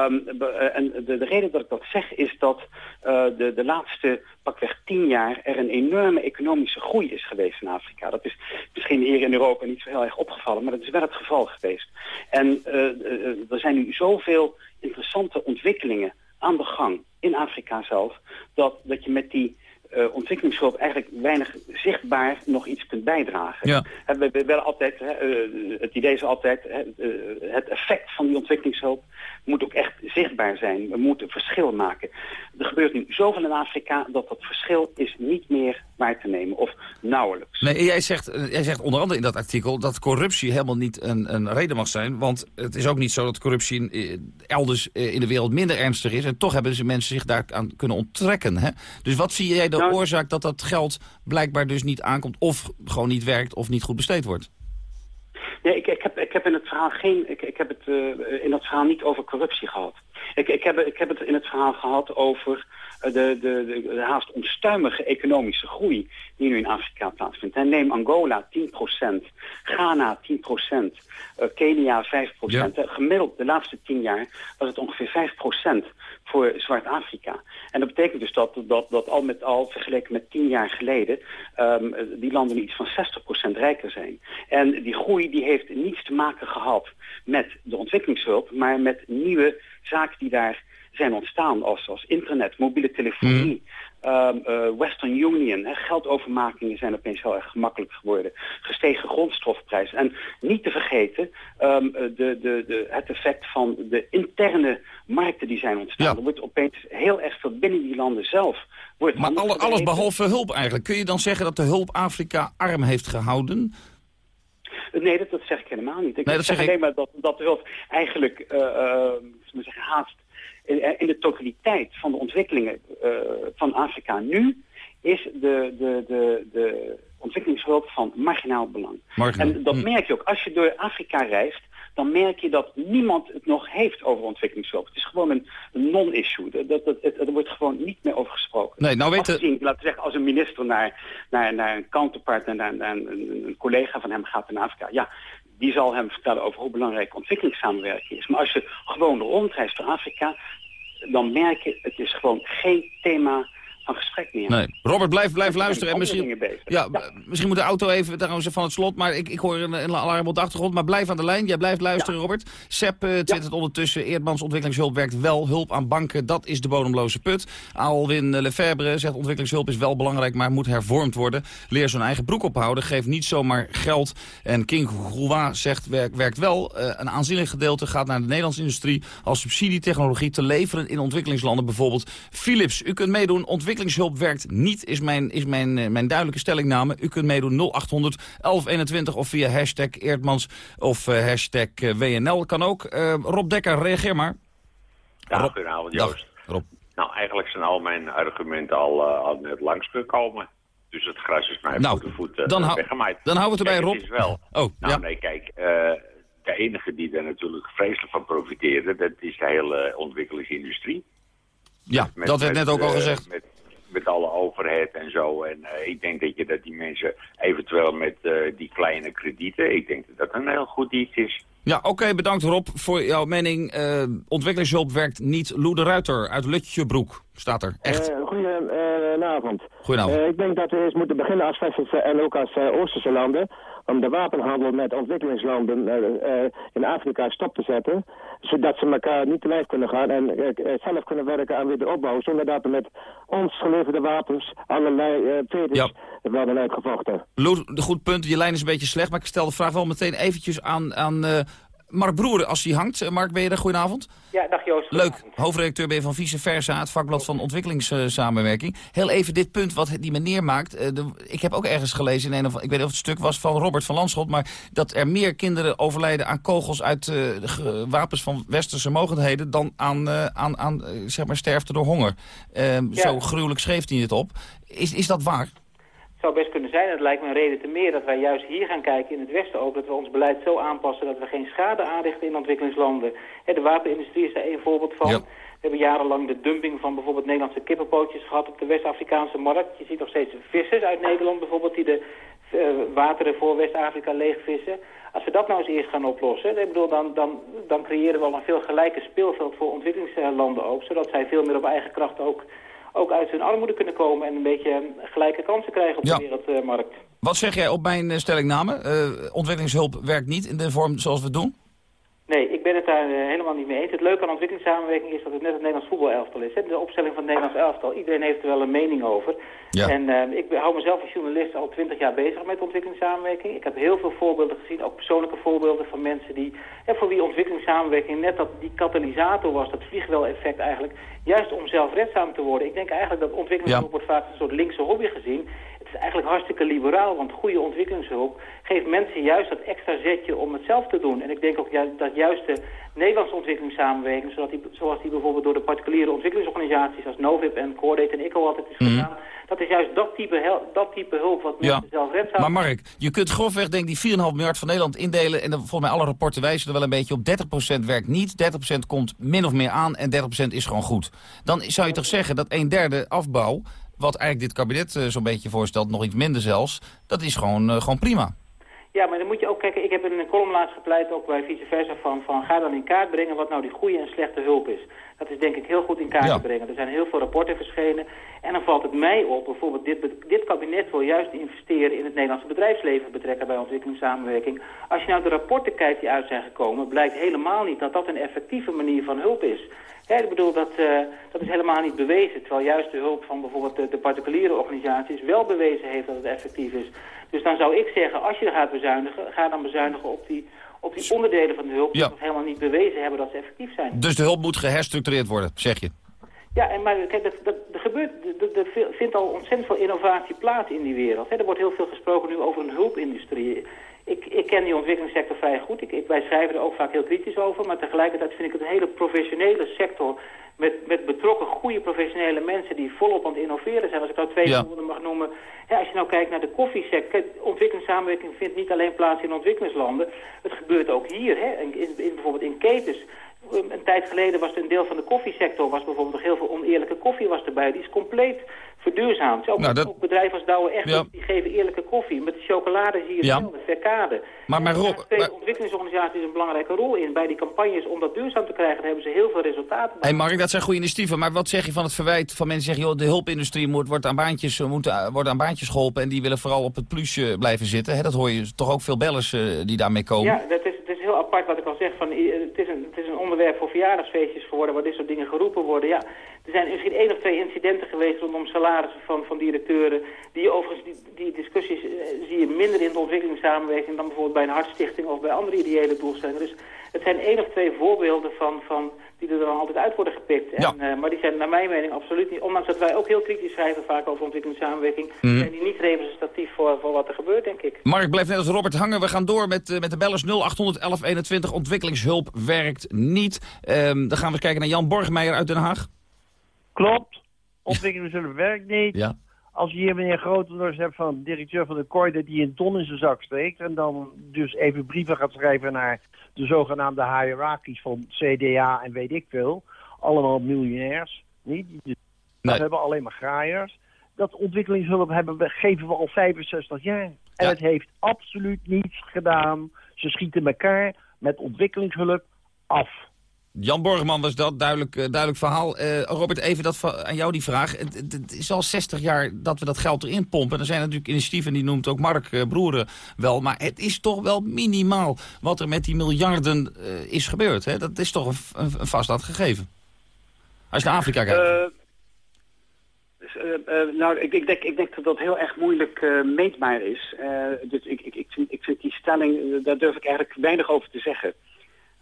Um, en de, de, reden dat ik dat zeg is dat uh, de, de laatste pakweg tien jaar er een enorme economische groei is geweest in Afrika. Dat is misschien hier in Europa niet zo heel erg opgevallen, maar dat is wel het geval geweest. En uh, uh, er zijn nu zoveel interessante ontwikkelingen aan de gang in Afrika zelf, dat, dat je met die uh, ontwikkelingshulp eigenlijk weinig zichtbaar nog iets kunt bijdragen. Ja. we, we willen altijd, uh, het idee is altijd, uh, het effect van die ontwikkelingshulp moet ook echt zichtbaar zijn. We moeten verschil maken. Er gebeurt nu zoveel in Afrika dat dat verschil is niet meer waar te nemen, of nauwelijks. Nee, jij zegt, jij zegt onder andere in dat artikel dat corruptie helemaal niet een, een reden mag zijn, want het is ook niet zo dat corruptie elders in de wereld minder ernstig is en toch hebben ze mensen zich daar aan kunnen onttrekken. Hè? Dus wat zie jij de nou, oorzaak dat dat geld blijkbaar dus niet aankomt... of gewoon niet werkt of niet goed besteed wordt? Nee, ik, ik, heb, ik heb in het verhaal geen. Ik, ik heb het uh, in dat verhaal niet over corruptie gehad. Ik, ik, heb, ik heb het in het verhaal gehad over de, de, de, de, haast onstuimige economische groei die nu in Afrika plaatsvindt. En neem Angola 10%, Ghana 10%, uh, Kenia 5%. Ja. gemiddeld de laatste 10 jaar was het ongeveer 5% voor Zwart-Afrika. En dat betekent dus dat, dat, dat al met al, vergeleken met 10 jaar geleden, um, die landen iets van 60% rijker zijn. En die groei die heeft niets te maken gehad met de ontwikkelingshulp, maar met nieuwe zaken die daar zijn ontstaan als, als internet, mobiele telefonie, mm. um, uh, Western Union. Hè, geldovermakingen zijn opeens heel erg gemakkelijk geworden. Gestegen grondstofprijzen. En niet te vergeten um, de, de, de, het effect van de interne markten die zijn ontstaan. Ja. Er wordt opeens heel erg veel binnen die landen zelf. Wordt maar alle, alles behalve hulp eigenlijk. Kun je dan zeggen dat de hulp Afrika arm heeft gehouden? Nee, dat, dat zeg ik helemaal niet. Ik nee, dat zeg, zeg alleen maar dat, dat de hulp eigenlijk uh, uh, zeggen, haast in, in de totaliteit van de ontwikkelingen uh, van Afrika nu is de, de, de, de ontwikkelingshulp van marginaal belang. Marginaal. En dat hm. merk je ook. Als je door Afrika reist, dan merk je dat niemand het nog heeft over ontwikkelingshulp. Het is gewoon een, non-issue. Dat, dat, het, er wordt gewoon niet meer over gesproken. Nee, nou weet Afgezien, laten we zeggen, als een minister naar, naar, naar een counterpart... en naar, naar een, een, collega van hem gaat in Afrika... ja, die zal hem vertellen over hoe belangrijk ontwikkelingssamenwerking is. Maar als je gewoon rondreist door Afrika, dan merk je, het is gewoon geen thema van gesprek meer. Nee. Robert, blijf, blijf luisteren. En misschien, ja, misschien moet de auto even trouwens van het slot. Maar ik, ik hoor een, een alarm op de achtergrond. Maar blijf aan de lijn. Jij blijft luisteren, Robert. Sepp uh, twittert ondertussen. Eerdmans ontwikkelingshulp werkt wel. Hulp aan banken, dat is de bodemloze put. Alwin Lefebvre zegt ontwikkelingshulp is wel belangrijk... maar moet hervormd worden. Leer zo'n eigen broek ophouden. Geef niet zomaar geld. En King Goua zegt werkt, werkt wel. Uh, een aanzienlijk gedeelte gaat naar de Nederlandse industrie... als subsidietechnologie te leveren in ontwikkelingslanden. Bijvoorbeeld Philips. U kunt meedoen. Ontwikkelingshulp ontwikkelingshulp werkt niet, is mijn, is mijn, eh, mijn duidelijke stellingname. U kunt meedoen 0800 1121 of via hashtag Eerdmans of uh, hashtag eh, WNL. Kan ook. Uh, Rob Dekker, reageer maar. Ja, Rob. goedenavond Joost. Rob. Nou, eigenlijk zijn al mijn argumenten al, uh, al net langsgekomen. Dus het gras is mij nou, voor de voeten dan weggemaaid. Dan houden we het erbij, Rob. Het is wel. Oh, nou, ja. nee, kijk, uh, de enige die er natuurlijk vreselijk van profiteerde... dat is de hele ontwikkelingsindustrie. Ja, met, dat werd net ook al gezegd. Met, met alle overheid en zo. En uh, ik denk dat je dat die mensen eventueel met uh, die kleine kredieten... ik denk dat dat een heel goed iets is. Ja, oké, bedankt Rob voor jouw mening. Uh, ontwikkelingshulp werkt niet. Lou de Ruiter uit Lutjebroek staat er, echt. goedenavond. Goedenavond. ik denk dat we eens moeten beginnen als westerse en ook als Oosterse landen om de wapenhandel met ontwikkelingslanden uh, uh, in Afrika stop te zetten. Zodat ze elkaar niet te lijf kunnen gaan en uh, zelf kunnen werken aan wederopbouw. Zonder dat er met ons geleverde wapens allerlei uh, vedes ja. worden uitgevochten. Loes, goed punt. Je lijn is een beetje slecht, maar ik stel de vraag wel meteen eventjes aan... aan Mark Broer, als hij hangt. Mark, ben je er? Goedenavond. Ja, dag Joost. Leuk. Hoofdredacteur ben je van Vice Versa, het vakblad van ontwikkelingssamenwerking. Heel even dit punt wat die meneer maakt. Eh, de, ik heb ook ergens gelezen, in een of, ik weet niet of het stuk was van Robert van Landschot... maar dat er meer kinderen overlijden aan kogels uit uh, de wapens van westerse mogendheden... dan aan, uh, aan, aan zeg maar sterfte door honger. Ehm, ja. Zo gruwelijk schreef hij het op. Is, is dat waar? Zou best kunnen zijn. Het lijkt me een reden te meer dat wij juist hier gaan kijken in het Westen ook. Dat we ons beleid zo aanpassen dat we geen schade aanrichten in ontwikkelingslanden. De wapenindustrie is daar één voorbeeld van. We hebben jarenlang de dumping van bijvoorbeeld Nederlandse kippenpootjes gehad op de West-Afrikaanse markt. Je ziet nog steeds vissers uit Nederland bijvoorbeeld die de uh, wateren voor West-Afrika leegvissen. Als we dat nou eens eerst gaan oplossen, ik bedoel, dan, dan, dan creëren we al een veel gelijker speelveld voor ontwikkelingslanden ook. Zodat zij veel meer op eigen kracht ook ook uit hun armoede kunnen komen en een beetje gelijke kansen krijgen op de wereldmarkt. Wat zeg jij op mijn stellingname? Uh, ontwikkelingshulp werkt niet in de vorm zoals we het doen? Nee, ik ben het daar uh, helemaal niet mee eens. Het leuke aan ontwikkelingssamenwerking is dat het net het Nederlands voetbalelftal is. Hè? De opstelling van het Nederlands elftal. Iedereen heeft er wel een mening over. Ja. En uh, ik hou mezelf als journalist al twintig jaar bezig met ontwikkelingssamenwerking. Ik heb heel veel voorbeelden gezien, ook persoonlijke voorbeelden van mensen die... En voor wie ontwikkelingssamenwerking net dat die katalysator was, dat vliegwel-effect eigenlijk... juist om zelfredzaam te worden. Ik denk eigenlijk dat ontwikkelingshulp ja. wordt vaak een soort linkse hobby gezien is eigenlijk hartstikke liberaal, want goede ontwikkelingshulp geeft mensen juist dat extra zetje om het zelf te doen. En ik denk ook dat juist de Nederlandse ontwikkelingssamenwerking, zoals die, zoals die bijvoorbeeld door de particuliere ontwikkelingsorganisaties als Novib en Coordate en ICO altijd is mm. gedaan, dat is juist dat type, dat type hulp wat mensen ja. zelf redzaam... Maar Mark, je kunt grofweg denk die 4,5 miljard van Nederland indelen en dan, volgens mij alle rapporten wijzen er wel een beetje op 30% werkt niet, 30% komt min of meer aan en 30% is gewoon goed. Dan zou je toch zeggen dat een derde afbouw wat eigenlijk dit kabinet uh, zo'n beetje voorstelt, nog iets minder zelfs, dat is gewoon, uh, gewoon prima. Ja, maar dan moet je ook kijken, ik heb in een column laatst gepleit, ook bij vice versa, van, van ga dan in kaart brengen wat nou die goede en slechte hulp is. Dat is denk ik heel goed in kaart ja. te brengen. Er zijn heel veel rapporten verschenen. En dan valt het mij op, bijvoorbeeld dit, dit kabinet wil juist investeren in het Nederlandse bedrijfsleven betrekken bij ontwikkelingssamenwerking. Als je nou de rapporten kijkt die uit zijn gekomen, blijkt helemaal niet dat dat een effectieve manier van hulp is. Ja, ik bedoel, dat, uh, dat is helemaal niet bewezen. Terwijl juist de hulp van bijvoorbeeld de, de, particuliere organisaties wel bewezen heeft dat het effectief is. Dus dan zou ik zeggen, als je gaat bezuinigen, ga dan bezuinigen op die, op die onderdelen van de hulp... die nog helemaal niet bewezen hebben dat ze effectief zijn. Dus de hulp moet geherstructureerd worden, zeg je? Ja, en maar kijk, dat, dat, er, gebeurt, er vindt al ontzettend veel innovatie plaats in die wereld. er wordt heel veel gesproken nu over een hulpindustrie. Ik, ik ken die ontwikkelingssector vrij goed. Ik, ik, wij schrijven er ook vaak heel kritisch over. Maar tegelijkertijd vind ik het een hele professionele sector... met, met betrokken goede professionele mensen die volop aan het innoveren zijn. Als ik nou twee ja. woorden mag noemen. Ja, als je nou kijkt naar de koffiesector... ontwikkelingssamenwerking vindt niet alleen plaats in ontwikkelingslanden. Het gebeurt ook hier, hè, in, in, bijvoorbeeld in ketens een tijd geleden was er een deel van de koffiesector... was bijvoorbeeld nog heel veel oneerlijke koffie was erbij. Die is compleet verduurzaamd. Ook, nou, dat... ook bedrijven als Douwe Echt, die geven eerlijke koffie. Met de chocolade zie je ja. de verkade. Maar, maar, Rob, twee ontwikkelingsorganisaties een belangrijke rol in bij die campagnes om dat duurzaam te krijgen. Daar hebben ze heel veel resultaten bij. Hey Mark, dat zijn goede initiatieven. Maar wat zeg je van het verwijt van mensen die zeggen... Joh, de hulpindustrie moet, wordt, aan baantjes, moet, wordt aan baantjes geholpen... en die willen vooral op het plusje blijven zitten. Dat hoor je toch ook veel bellers uh, die daarmee komen. Ja, dat apart wat ik al zeg. Van, het, is een, het is een onderwerp voor verjaardagsfeestjes geworden... waar dit soort dingen geroepen worden. Ja, er zijn misschien één of twee incidenten geweest rondom salarissen van, van directeuren. Die overigens, die, discussies uh, zie je minder in de ontwikkelingssamenwerking dan bijvoorbeeld bij een hartstichting of bij andere ideële doelstellingen. Dus het zijn één of twee voorbeelden van, van die er dan altijd uit worden gepikt. En, ja. uh, maar die zijn naar mijn mening absoluut niet, ondanks dat wij ook heel kritisch schrijven vaak over ontwikkelingssamenwerking, mm. zijn die niet representatief voor, voor wat er gebeurt, denk ik. Mark, blijf net als Robert hangen. We gaan door met, uh, met de bellers 081121. Ontwikkelingshulp werkt niet. Um, dan gaan we eens kijken naar Jan Borgmeijer uit Den Haag. Klopt. Ontwikkelingshulp werkt niet. Ja. Als je hier meneer Grotendors hebt van directeur van de Kooi... die een ton in zijn zak steekt... en dan dus even brieven gaat schrijven naar de zogenaamde hierarchies van CDA en weet ik veel. Allemaal miljonairs. Niet? Die nee. hebben alleen maar graaiers. Dat ontwikkelingshulp hebben we, geven we al 65 jaar. En ja. het heeft absoluut niets gedaan. Ze schieten elkaar met ontwikkelingshulp af. Jan Borgman was dat, duidelijk, uh, duidelijk verhaal. Uh, Robert, even dat, aan jou die vraag. Het, is al 60 jaar dat we dat geld erin pompen. Er zijn natuurlijk initiatieven, die noemt ook Mark uh, Broeren wel. Maar het is toch wel minimaal wat er met die miljarden is gebeurd. Hè? Dat is toch een, een vaststaand gegeven. Als je naar Afrika kijkt. Uh, nou, ik, ik, denk, ik denk dat dat heel erg moeilijk meetbaar is. Dus ik, ik, ik, ik vind die stelling, daar durf ik eigenlijk weinig over te zeggen.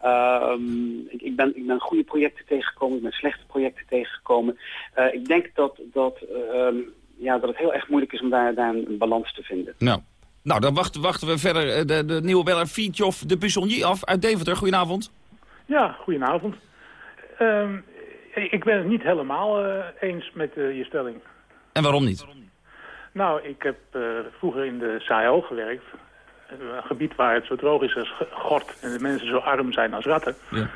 Ehm, ik, ik, ben, ik ben goede projecten tegengekomen, ik ben slechte projecten tegengekomen. Uh, ik denk dat, dat, ehm, ja, dat het heel erg moeilijk is om daar, daar een balans te vinden. Nou, nou dan wachten, wachten we verder eh, de, de nieuwe beller Fietjof de Bussonnier af uit Deventer. Goedenavond. Ja, goedenavond. Uh, ik ben het niet helemaal uh, eens met uh, je stelling. En waarom niet? Nou, ik heb uh, vroeger in de Sahel gewerkt. Een gebied waar het zo droog is als gort en de mensen zo arm zijn als ratten. Ja.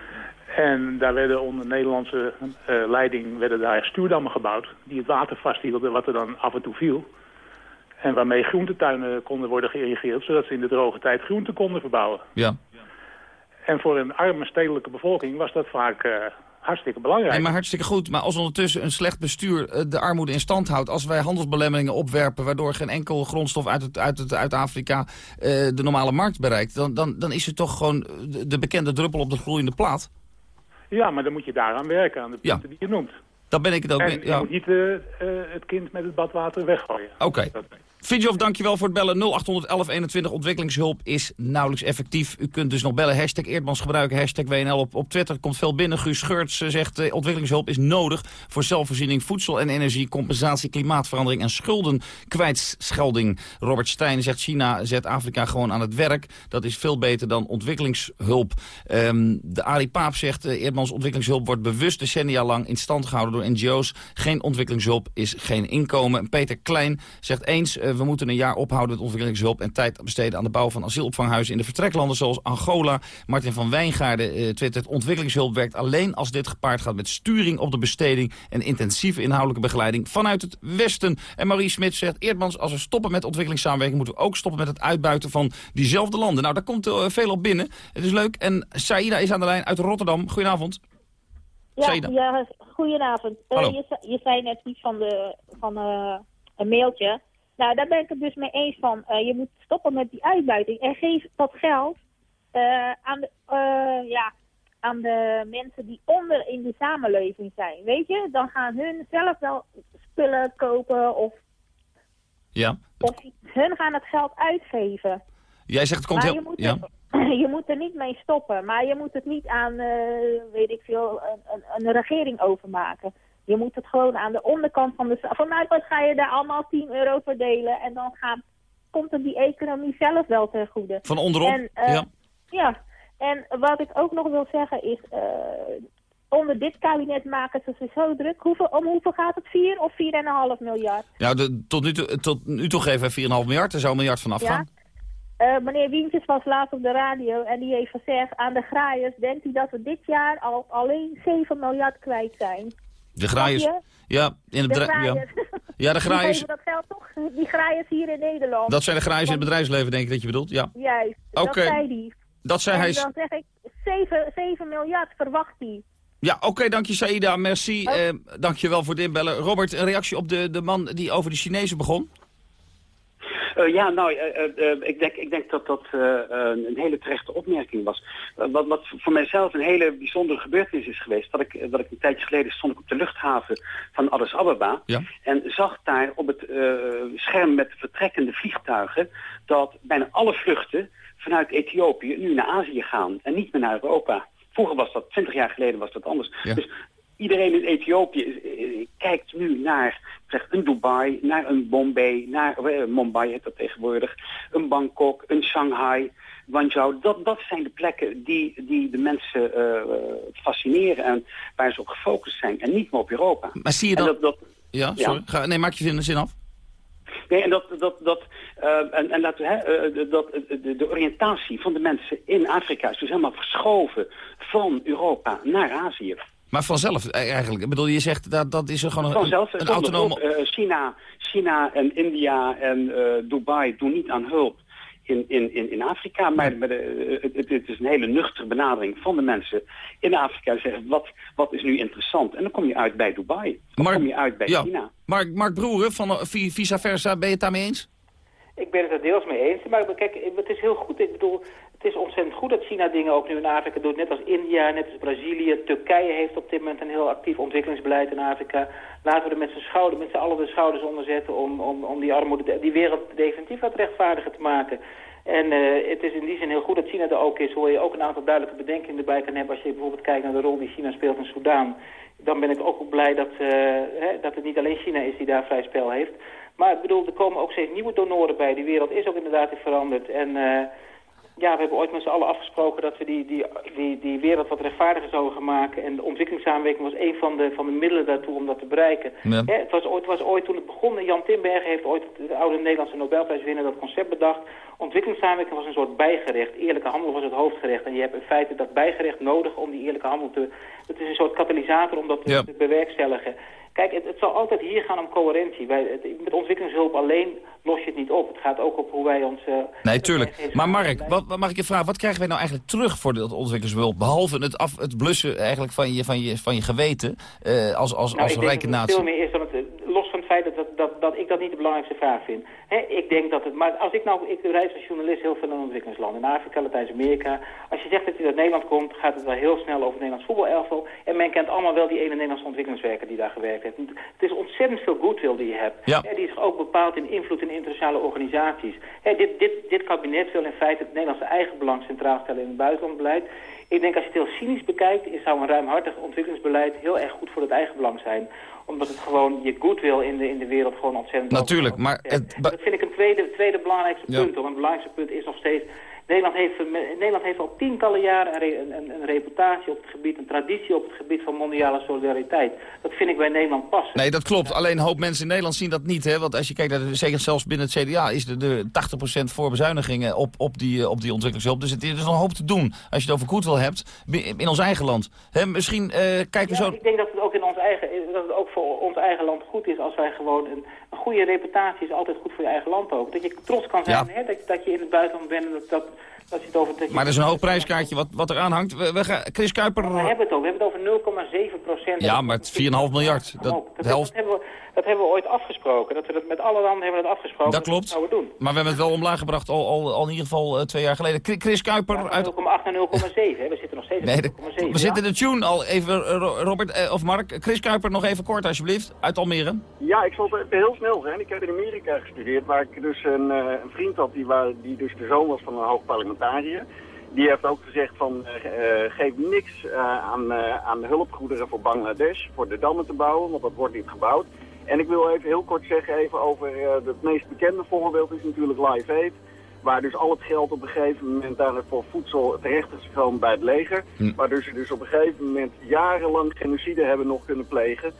En daar werden onder Nederlandse leiding werden daar stuurdammen gebouwd... die het water vasthielden wat er dan af en toe viel. En waarmee groentetuinen konden worden geïrrigeerd... zodat ze in de droge tijd groenten konden verbouwen. Ja. En voor een arme stedelijke bevolking was dat vaak uh, hartstikke belangrijk. Nee, maar hartstikke goed. Maar als ondertussen een slecht bestuur uh, de armoede in stand houdt... als wij handelsbelemmeringen opwerpen... waardoor geen enkel grondstof uit, het, uit, het, uit Afrika uh, de normale markt bereikt... Dan, dan, dan is het toch gewoon de, de, bekende druppel op de gloeiende plaat? Ja, maar dan moet je daaraan werken, aan de punten ja. die je noemt. Dan ben ik het ook. En ja. je moet niet het kind met het badwater weggooien. Oké. Okay. Fidjof, dankjewel voor het bellen. 081121 ontwikkelingshulp is nauwelijks effectief. U kunt dus nog bellen. Hashtag Eerdmans gebruiken. Hashtag WNL op, Twitter. Komt veel binnen. Guus Scheurts zegt uh, ontwikkelingshulp is nodig... voor zelfvoorziening, voedsel en energie, compensatie, klimaatverandering... en schuldenkwijtschelding. Robert Stijn zegt China zet Afrika gewoon aan het werk. Dat is veel beter dan ontwikkelingshulp. Um, de Arie Paap zegt uh, Eerdmans ontwikkelingshulp wordt bewust decennia lang in stand gehouden door NGO's. Geen ontwikkelingshulp is geen inkomen. Peter Klein zegt eens... we moeten een jaar ophouden met ontwikkelingshulp... en tijd besteden aan de bouw van asielopvanghuizen in de vertreklanden zoals Angola. Martin van Wijngaarden uh, twittert... ontwikkelingshulp werkt alleen als dit gepaard gaat met sturing op de besteding... en intensieve inhoudelijke begeleiding vanuit het Westen. En Marie Smit zegt... Eerdmans, als we stoppen met ontwikkelingssamenwerking... moeten we ook stoppen met het uitbuiten van diezelfde landen. Nou, daar komt uh, veel op binnen. Het is leuk. En Saida is aan de lijn uit Rotterdam. Goedenavond. Ja, ja goedenavond. Uh, je, je, zei net iets van, de, van uh, een mailtje. Nou, daar ben ik het dus mee eens van. Uh, je moet stoppen met die uitbuiting en geef dat geld uh, aan, de, uh, ja, aan de mensen die onder in de samenleving zijn. Weet je, dan gaan hun zelf wel spullen kopen of, ja. of hun gaan het geld uitgeven. Jij zegt het komt maar heel... Je moet, ja. er, je moet er niet mee stoppen, maar je moet het niet aan, weet ik veel, een, een, een regering overmaken. Je moet het gewoon aan de onderkant van de... Vanuit wat ga je daar allemaal 10 euro verdelen en dan komt het die economie zelf wel ten goede. Van onderop, en, uh, ja. Ja, en wat ik ook nog wil zeggen is... Uh, onder dit kabinet maken ze zich zo druk. Hoeveel, om hoeveel gaat het? 4 of 4,5 miljard? Ja, de, tot, nu toe, tot nu toe geven we 4,5 miljard. Er zou een miljard van afgaan. Ja. Uh, meneer Wientjes was laatst op de radio en die heeft gezegd... aan de graaiers denkt hij dat we dit jaar al alleen 7 miljard kwijt zijn. De graaiers. Ja, in het bedrijf. Ja. ja, de graaiers. Die dat geld toch? Die graaiers hier in Nederland. Dat zijn de graaiers in het bedrijfsleven, denk ik dat je bedoelt. Ja. Juist. Okay. Dat zei hij. Dat zei en hij. dan zeg ik 7, 7 miljard verwacht hij. Ja, oké, okay, dank je Saida, merci. Oh. Uh, dank je wel voor het inbellen. Robert, een reactie op de, de man die over de Chinezen begon? Uh, ja, nou, uh, uh, ik, denk, ik denk dat dat een hele terechte opmerking was. wat, wat voor mijzelf een hele bijzondere gebeurtenis is geweest... dat ik, dat ik een tijdje geleden stond ik op de luchthaven van Addis Ababa... Ja. en zag daar op het scherm met de vertrekkende vliegtuigen... dat bijna alle vluchten vanuit Ethiopië nu naar Azië gaan en niet meer naar Europa. Vroeger was dat, 20 jaar geleden was dat anders. Ja. Dus iedereen in Ethiopië kijkt nu naar zeg, een Dubai, naar een Bombay, naar uh, Mumbai heet dat tegenwoordig, een Bangkok, een Shanghai, Guangzhou. Dat, dat zijn de plekken die, die de mensen uh, fascineren en waar ze op gefocust zijn. En niet meer op Europa. Maar zie je En dat... Ja, sorry. Ga, nee, maak je zin, zin af. Nee, en dat, dat, dat, uh, en, en laten we, hè, uh, dat, de, de oriëntatie van de mensen in Afrika is dus helemaal verschoven van Europa naar Azië. Maar vanzelf eigenlijk. Ik bedoel, je zegt dat dat is er gewoon een, Vanzelf, een, een zonder autonome... Uh, China, China en India en uh, Dubai doen niet aan hulp in, in, in, in Afrika. Maar, maar de, het, het, is een hele nuchtere benadering van de mensen in Afrika. Zeggen, wat, wat is nu interessant? En dan kom je uit bij Dubai. Dan Mark, kom je uit bij ja. China. Mark, Mark Broeren van Visa Versa, ben je het daarmee eens? Ik ben het er deels mee eens. Maar kijk, het is heel goed. Ik bedoel, het is ontzettend goed dat China dingen ook nu in Afrika doet. Net als India, net als Brazilië. Turkije heeft op dit moment een heel actief ontwikkelingsbeleid in Afrika. Laten we er met z'n schouder, met z'n allen de schouders onder zetten om, om, om die armoede, die wereld definitief wat rechtvaardiger te maken. En het is in die zin heel goed dat China er ook is, hoor je ook een aantal duidelijke bedenkingen erbij kan hebben. Als je bijvoorbeeld kijkt naar de rol die China speelt in Soudaan, dan ben ik ook blij dat, hè, dat het niet alleen China is die daar vrij spel heeft. Maar ik bedoel, er komen ook steeds nieuwe donoren bij. Die wereld is ook inderdaad veranderd. En ja, we hebben ooit met z'n allen afgesproken dat we die, die, die, die wereld wat rechtvaardiger zouden gaan maken. En de ontwikkelingssamenwerking was een van de, van de middelen daartoe om dat te bereiken. Ja. het, was ooit, was ooit toen het begon, Jan Timbergen heeft ooit de oude Nederlandse Nobelprijswinnaar dat concept bedacht. Ontwikkelingssamenwerking was een soort bijgerecht. Eerlijke handel was het hoofdgerecht. En je hebt in feite dat bijgerecht nodig om die eerlijke handel te... Het is een soort katalysator om dat te, te bewerkstelligen. Kijk, het, het, zal altijd hier gaan om coherentie. Wij, met ontwikkelingshulp alleen los je het niet op. Het gaat ook op hoe wij ons... Uh, nee, tuurlijk. Maar Mark, wat, wat, mag ik je vragen, wat krijgen wij nou eigenlijk terug voor de ontwikkelingshulp? Behalve het, af, het blussen eigenlijk van je, van je, van je geweten uh, als, als, nou, als rijke natie? veel meer is dan het, los van het feit dat, dat, ik dat niet de belangrijkste vraag vind. ik denk dat het... Maar als ik nou... Ik reis als journalist heel veel in ontwikkelingslanden. In Afrika, Latijns-Amerika. Als je zegt dat je uit Nederland komt, gaat het wel heel snel over het Nederlands voetbalelftal. En men kent allemaal wel die ene Nederlandse ontwikkelingswerker die daar gewerkt heeft. Het is ontzettend veel goodwill die je hebt. Ja. die is ook bepaald in invloed in internationale organisaties. dit, dit, dit kabinet wil in feite het Nederlandse eigen belang centraal stellen in het buitenlandbeleid. Ik denk als je het heel cynisch bekijkt, is zou een ruimhartig ontwikkelingsbeleid heel erg goed voor het eigen belang zijn. Omdat het gewoon je goodwill in de, in de wereld gewoon ontzettend... Natuurlijk, maar... Het... Dat vind ik een tweede, tweede belangrijkste punt. Want het belangrijkste punt is nog steeds Nederland heeft, Nederland heeft al tientallen jaren een, een, een, reputatie op het gebied, een traditie op het gebied van mondiale solidariteit. Dat vind ik bij Nederland passen. Nee, dat klopt. Alleen een hoop mensen in Nederland zien dat niet. Hè? Want als je kijkt naar de, zeker zelfs binnen het CDA is de, de 80% voor bezuinigingen op, op, die, op die ontwikkelingshulp. Dus het is nog een hoop te doen als je het over goed wil hebt in ons eigen land. Hè, misschien uh, kijken we zo... Ik denk dat het ook in ons eigen, dat het ook voor ons eigen land goed is als wij gewoon een goede reputatie is altijd goed voor je eigen land ook. Dat je trots kan zijn hè, dat, dat je in het buitenland bent en dat, dat maar dat is een hoog prijskaartje wat, wat eraan hangt. We, we gaan, Chris Kuiper... We hebben het ook. We hebben het over 0,7 procent. Ja, maar het 4,5 miljard. Dat, dat, dat, hebben we, dat hebben we ooit afgesproken. Dat we dat met alle landen hebben we dat afgesproken. Dat klopt. Dat we doen. Maar we hebben het wel omlaag gebracht al, al, al in ieder geval uh, twee jaar geleden. Chris Kuiper... Ja, uit 0,8 naar 0,7. We zitten nog steeds nee, op 0,7. We zitten in de tune al even, Robert eh, of Mark. Chris Kuiper nog even kort alsjeblieft. Uit Almere. Ja, ik zal het heel snel zijn. Ik heb in Amerika gestudeerd waar ik dus een, uh, een vriend had die, waar, die dus de zoon was van een hoog parlementariër die heeft ook gezegd van uh, geef niks uh, aan, aan hulpgoederen voor Bangladesh, voor de dammen te bouwen, want dat wordt niet gebouwd. En ik wil even heel kort zeggen even over het meest bekende voorbeeld is natuurlijk Live Aid. Waar dus al het geld op een gegeven moment daar voor voedsel terecht is gekomen bij het leger. Hm. Waardoor ze dus op een gegeven moment jarenlang genocide hebben nog kunnen plegen.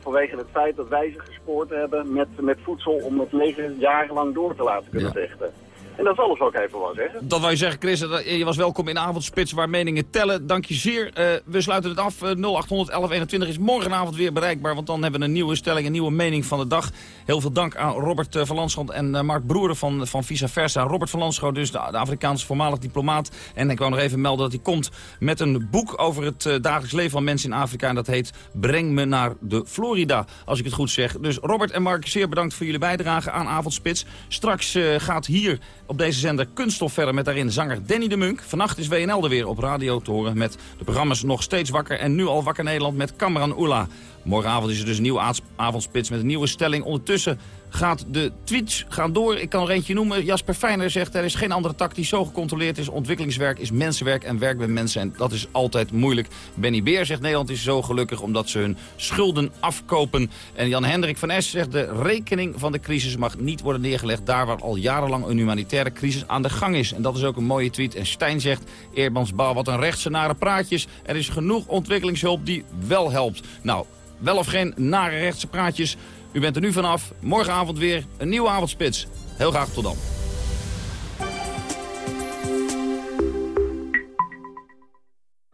vanwege het feit dat wij ze gespoord hebben met, met voedsel om het leger jarenlang door te laten kunnen vechten. En dat is alles wat ik even wil zeggen. Dat wil je zeggen, Chris. Je was welkom in Avondspits waar meningen tellen. Dank je zeer. Uh, we sluiten het af. Uh, 0800 1121 is morgenavond weer bereikbaar. Want dan hebben we een nieuwe stelling, een nieuwe mening van de dag. Heel veel dank aan Robert uh, van Landschot en uh, Mark Broeren van, van Visa Versa. Robert van Landschot, dus de, de Afrikaanse voormalig diplomaat. En ik wou nog even melden dat hij komt met een boek over het dagelijks leven van mensen in Afrika. En dat heet Breng me naar de Florida, als ik het goed zeg. Dus Robert en Mark, zeer bedankt voor jullie bijdrage aan Avondspits. Straks gaat hier op deze zender Kunststof verder met daarin zanger Danny de Munk. Vannacht is WNL er weer op radio te horen met de programma's Nog Steeds Wakker... en nu al Wakker Nederland met Cameron Oela. Morgenavond is er dus een nieuwe avondspits met een nieuwe stelling. Ondertussen gaat de tweets gaan door. Ik kan er eentje noemen. Jasper Feiner zegt er is geen andere tak die zo gecontroleerd is. Ontwikkelingswerk is mensenwerk en werk met mensen. En dat is altijd moeilijk. Benny Beer zegt Nederland is zo gelukkig omdat ze hun schulden afkopen. En Jan Hendrik van Es zegt de rekening van de crisis mag niet worden neergelegd... daar waar al jarenlang een humanitaire crisis aan de gang is. En dat is ook een mooie tweet. En Stijn zegt, Eerbansbouw, wat een rechtse nare praatjes. Er is genoeg ontwikkelingshulp die wel helpt. Nou, wel of geen nare rechtse praatjes... U bent er nu vanaf. Morgenavond weer een nieuwe avondspits. Heel graag tot dan.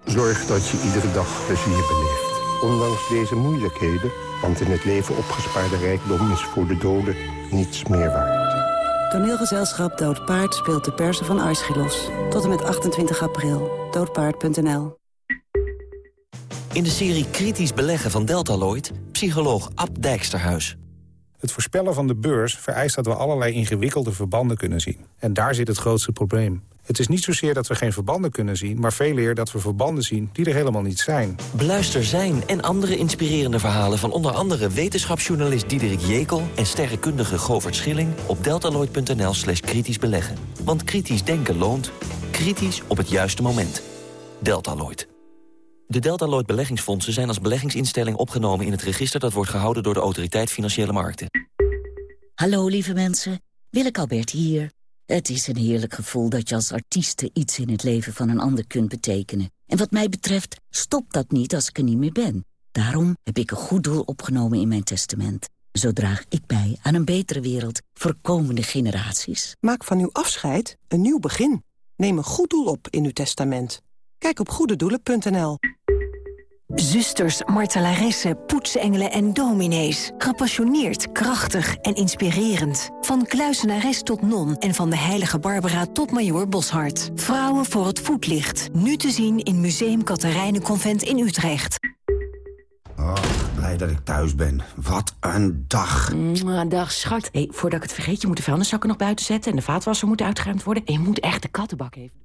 Zorg dat je iedere dag plezier beleeft. Ondanks deze moeilijkheden, want in het leven opgespaarde rijkdom is voor de doden niets meer waard. Toneelgezelschap Dood Paard speelt de persen van Aeschylos. Tot en met 28 april. Doodpaard.nl in de serie Kritisch Beleggen van Deltaloid... psycholoog Ab Dijksterhuis. Het voorspellen van de beurs vereist dat we allerlei ingewikkelde verbanden kunnen zien. En daar zit het grootste probleem. Het is niet zozeer dat we geen verbanden kunnen zien... maar veel eer dat we verbanden zien die er helemaal niet zijn. Beluister zijn en andere inspirerende verhalen... van onder andere wetenschapsjournalist Diederik Jekel... en sterrenkundige Govert Schilling op deltaloid.nl slash kritisch beleggen. Want kritisch denken loont. Kritisch op het juiste moment. Deltaloid. De Deltaloid beleggingsfondsen zijn als beleggingsinstelling opgenomen... in het register dat wordt gehouden door de Autoriteit Financiële Markten. Hallo lieve mensen, Willeke Albert hier. Het is een heerlijk gevoel dat je als artieste iets in het leven van een ander kunt betekenen. En wat mij betreft stopt dat niet als ik er niet meer ben. Daarom heb ik een goed doel opgenomen in mijn testament. Zo draag ik bij aan een betere wereld voor komende generaties. Maak van uw afscheid een nieuw begin. Neem een goed doel op in uw testament. Kijk op goededoelen.nl. Zusters, martelaressen, poetsengelen en dominees. Gepassioneerd, krachtig en inspirerend. Van kluisenares tot non en van de heilige Barbara tot Major Boshart. Vrouwen voor het voetlicht. Nu te zien in Museum Katerijnenconvent in Utrecht. Oh, blij dat ik thuis ben. Wat een dag. Mwah, dag, schat. Hey, voordat ik het vergeet, je moet de vuilniszakken nog buiten zetten... en de vaatwasser moet uitgeruimd worden. En je moet echt de kattenbak even...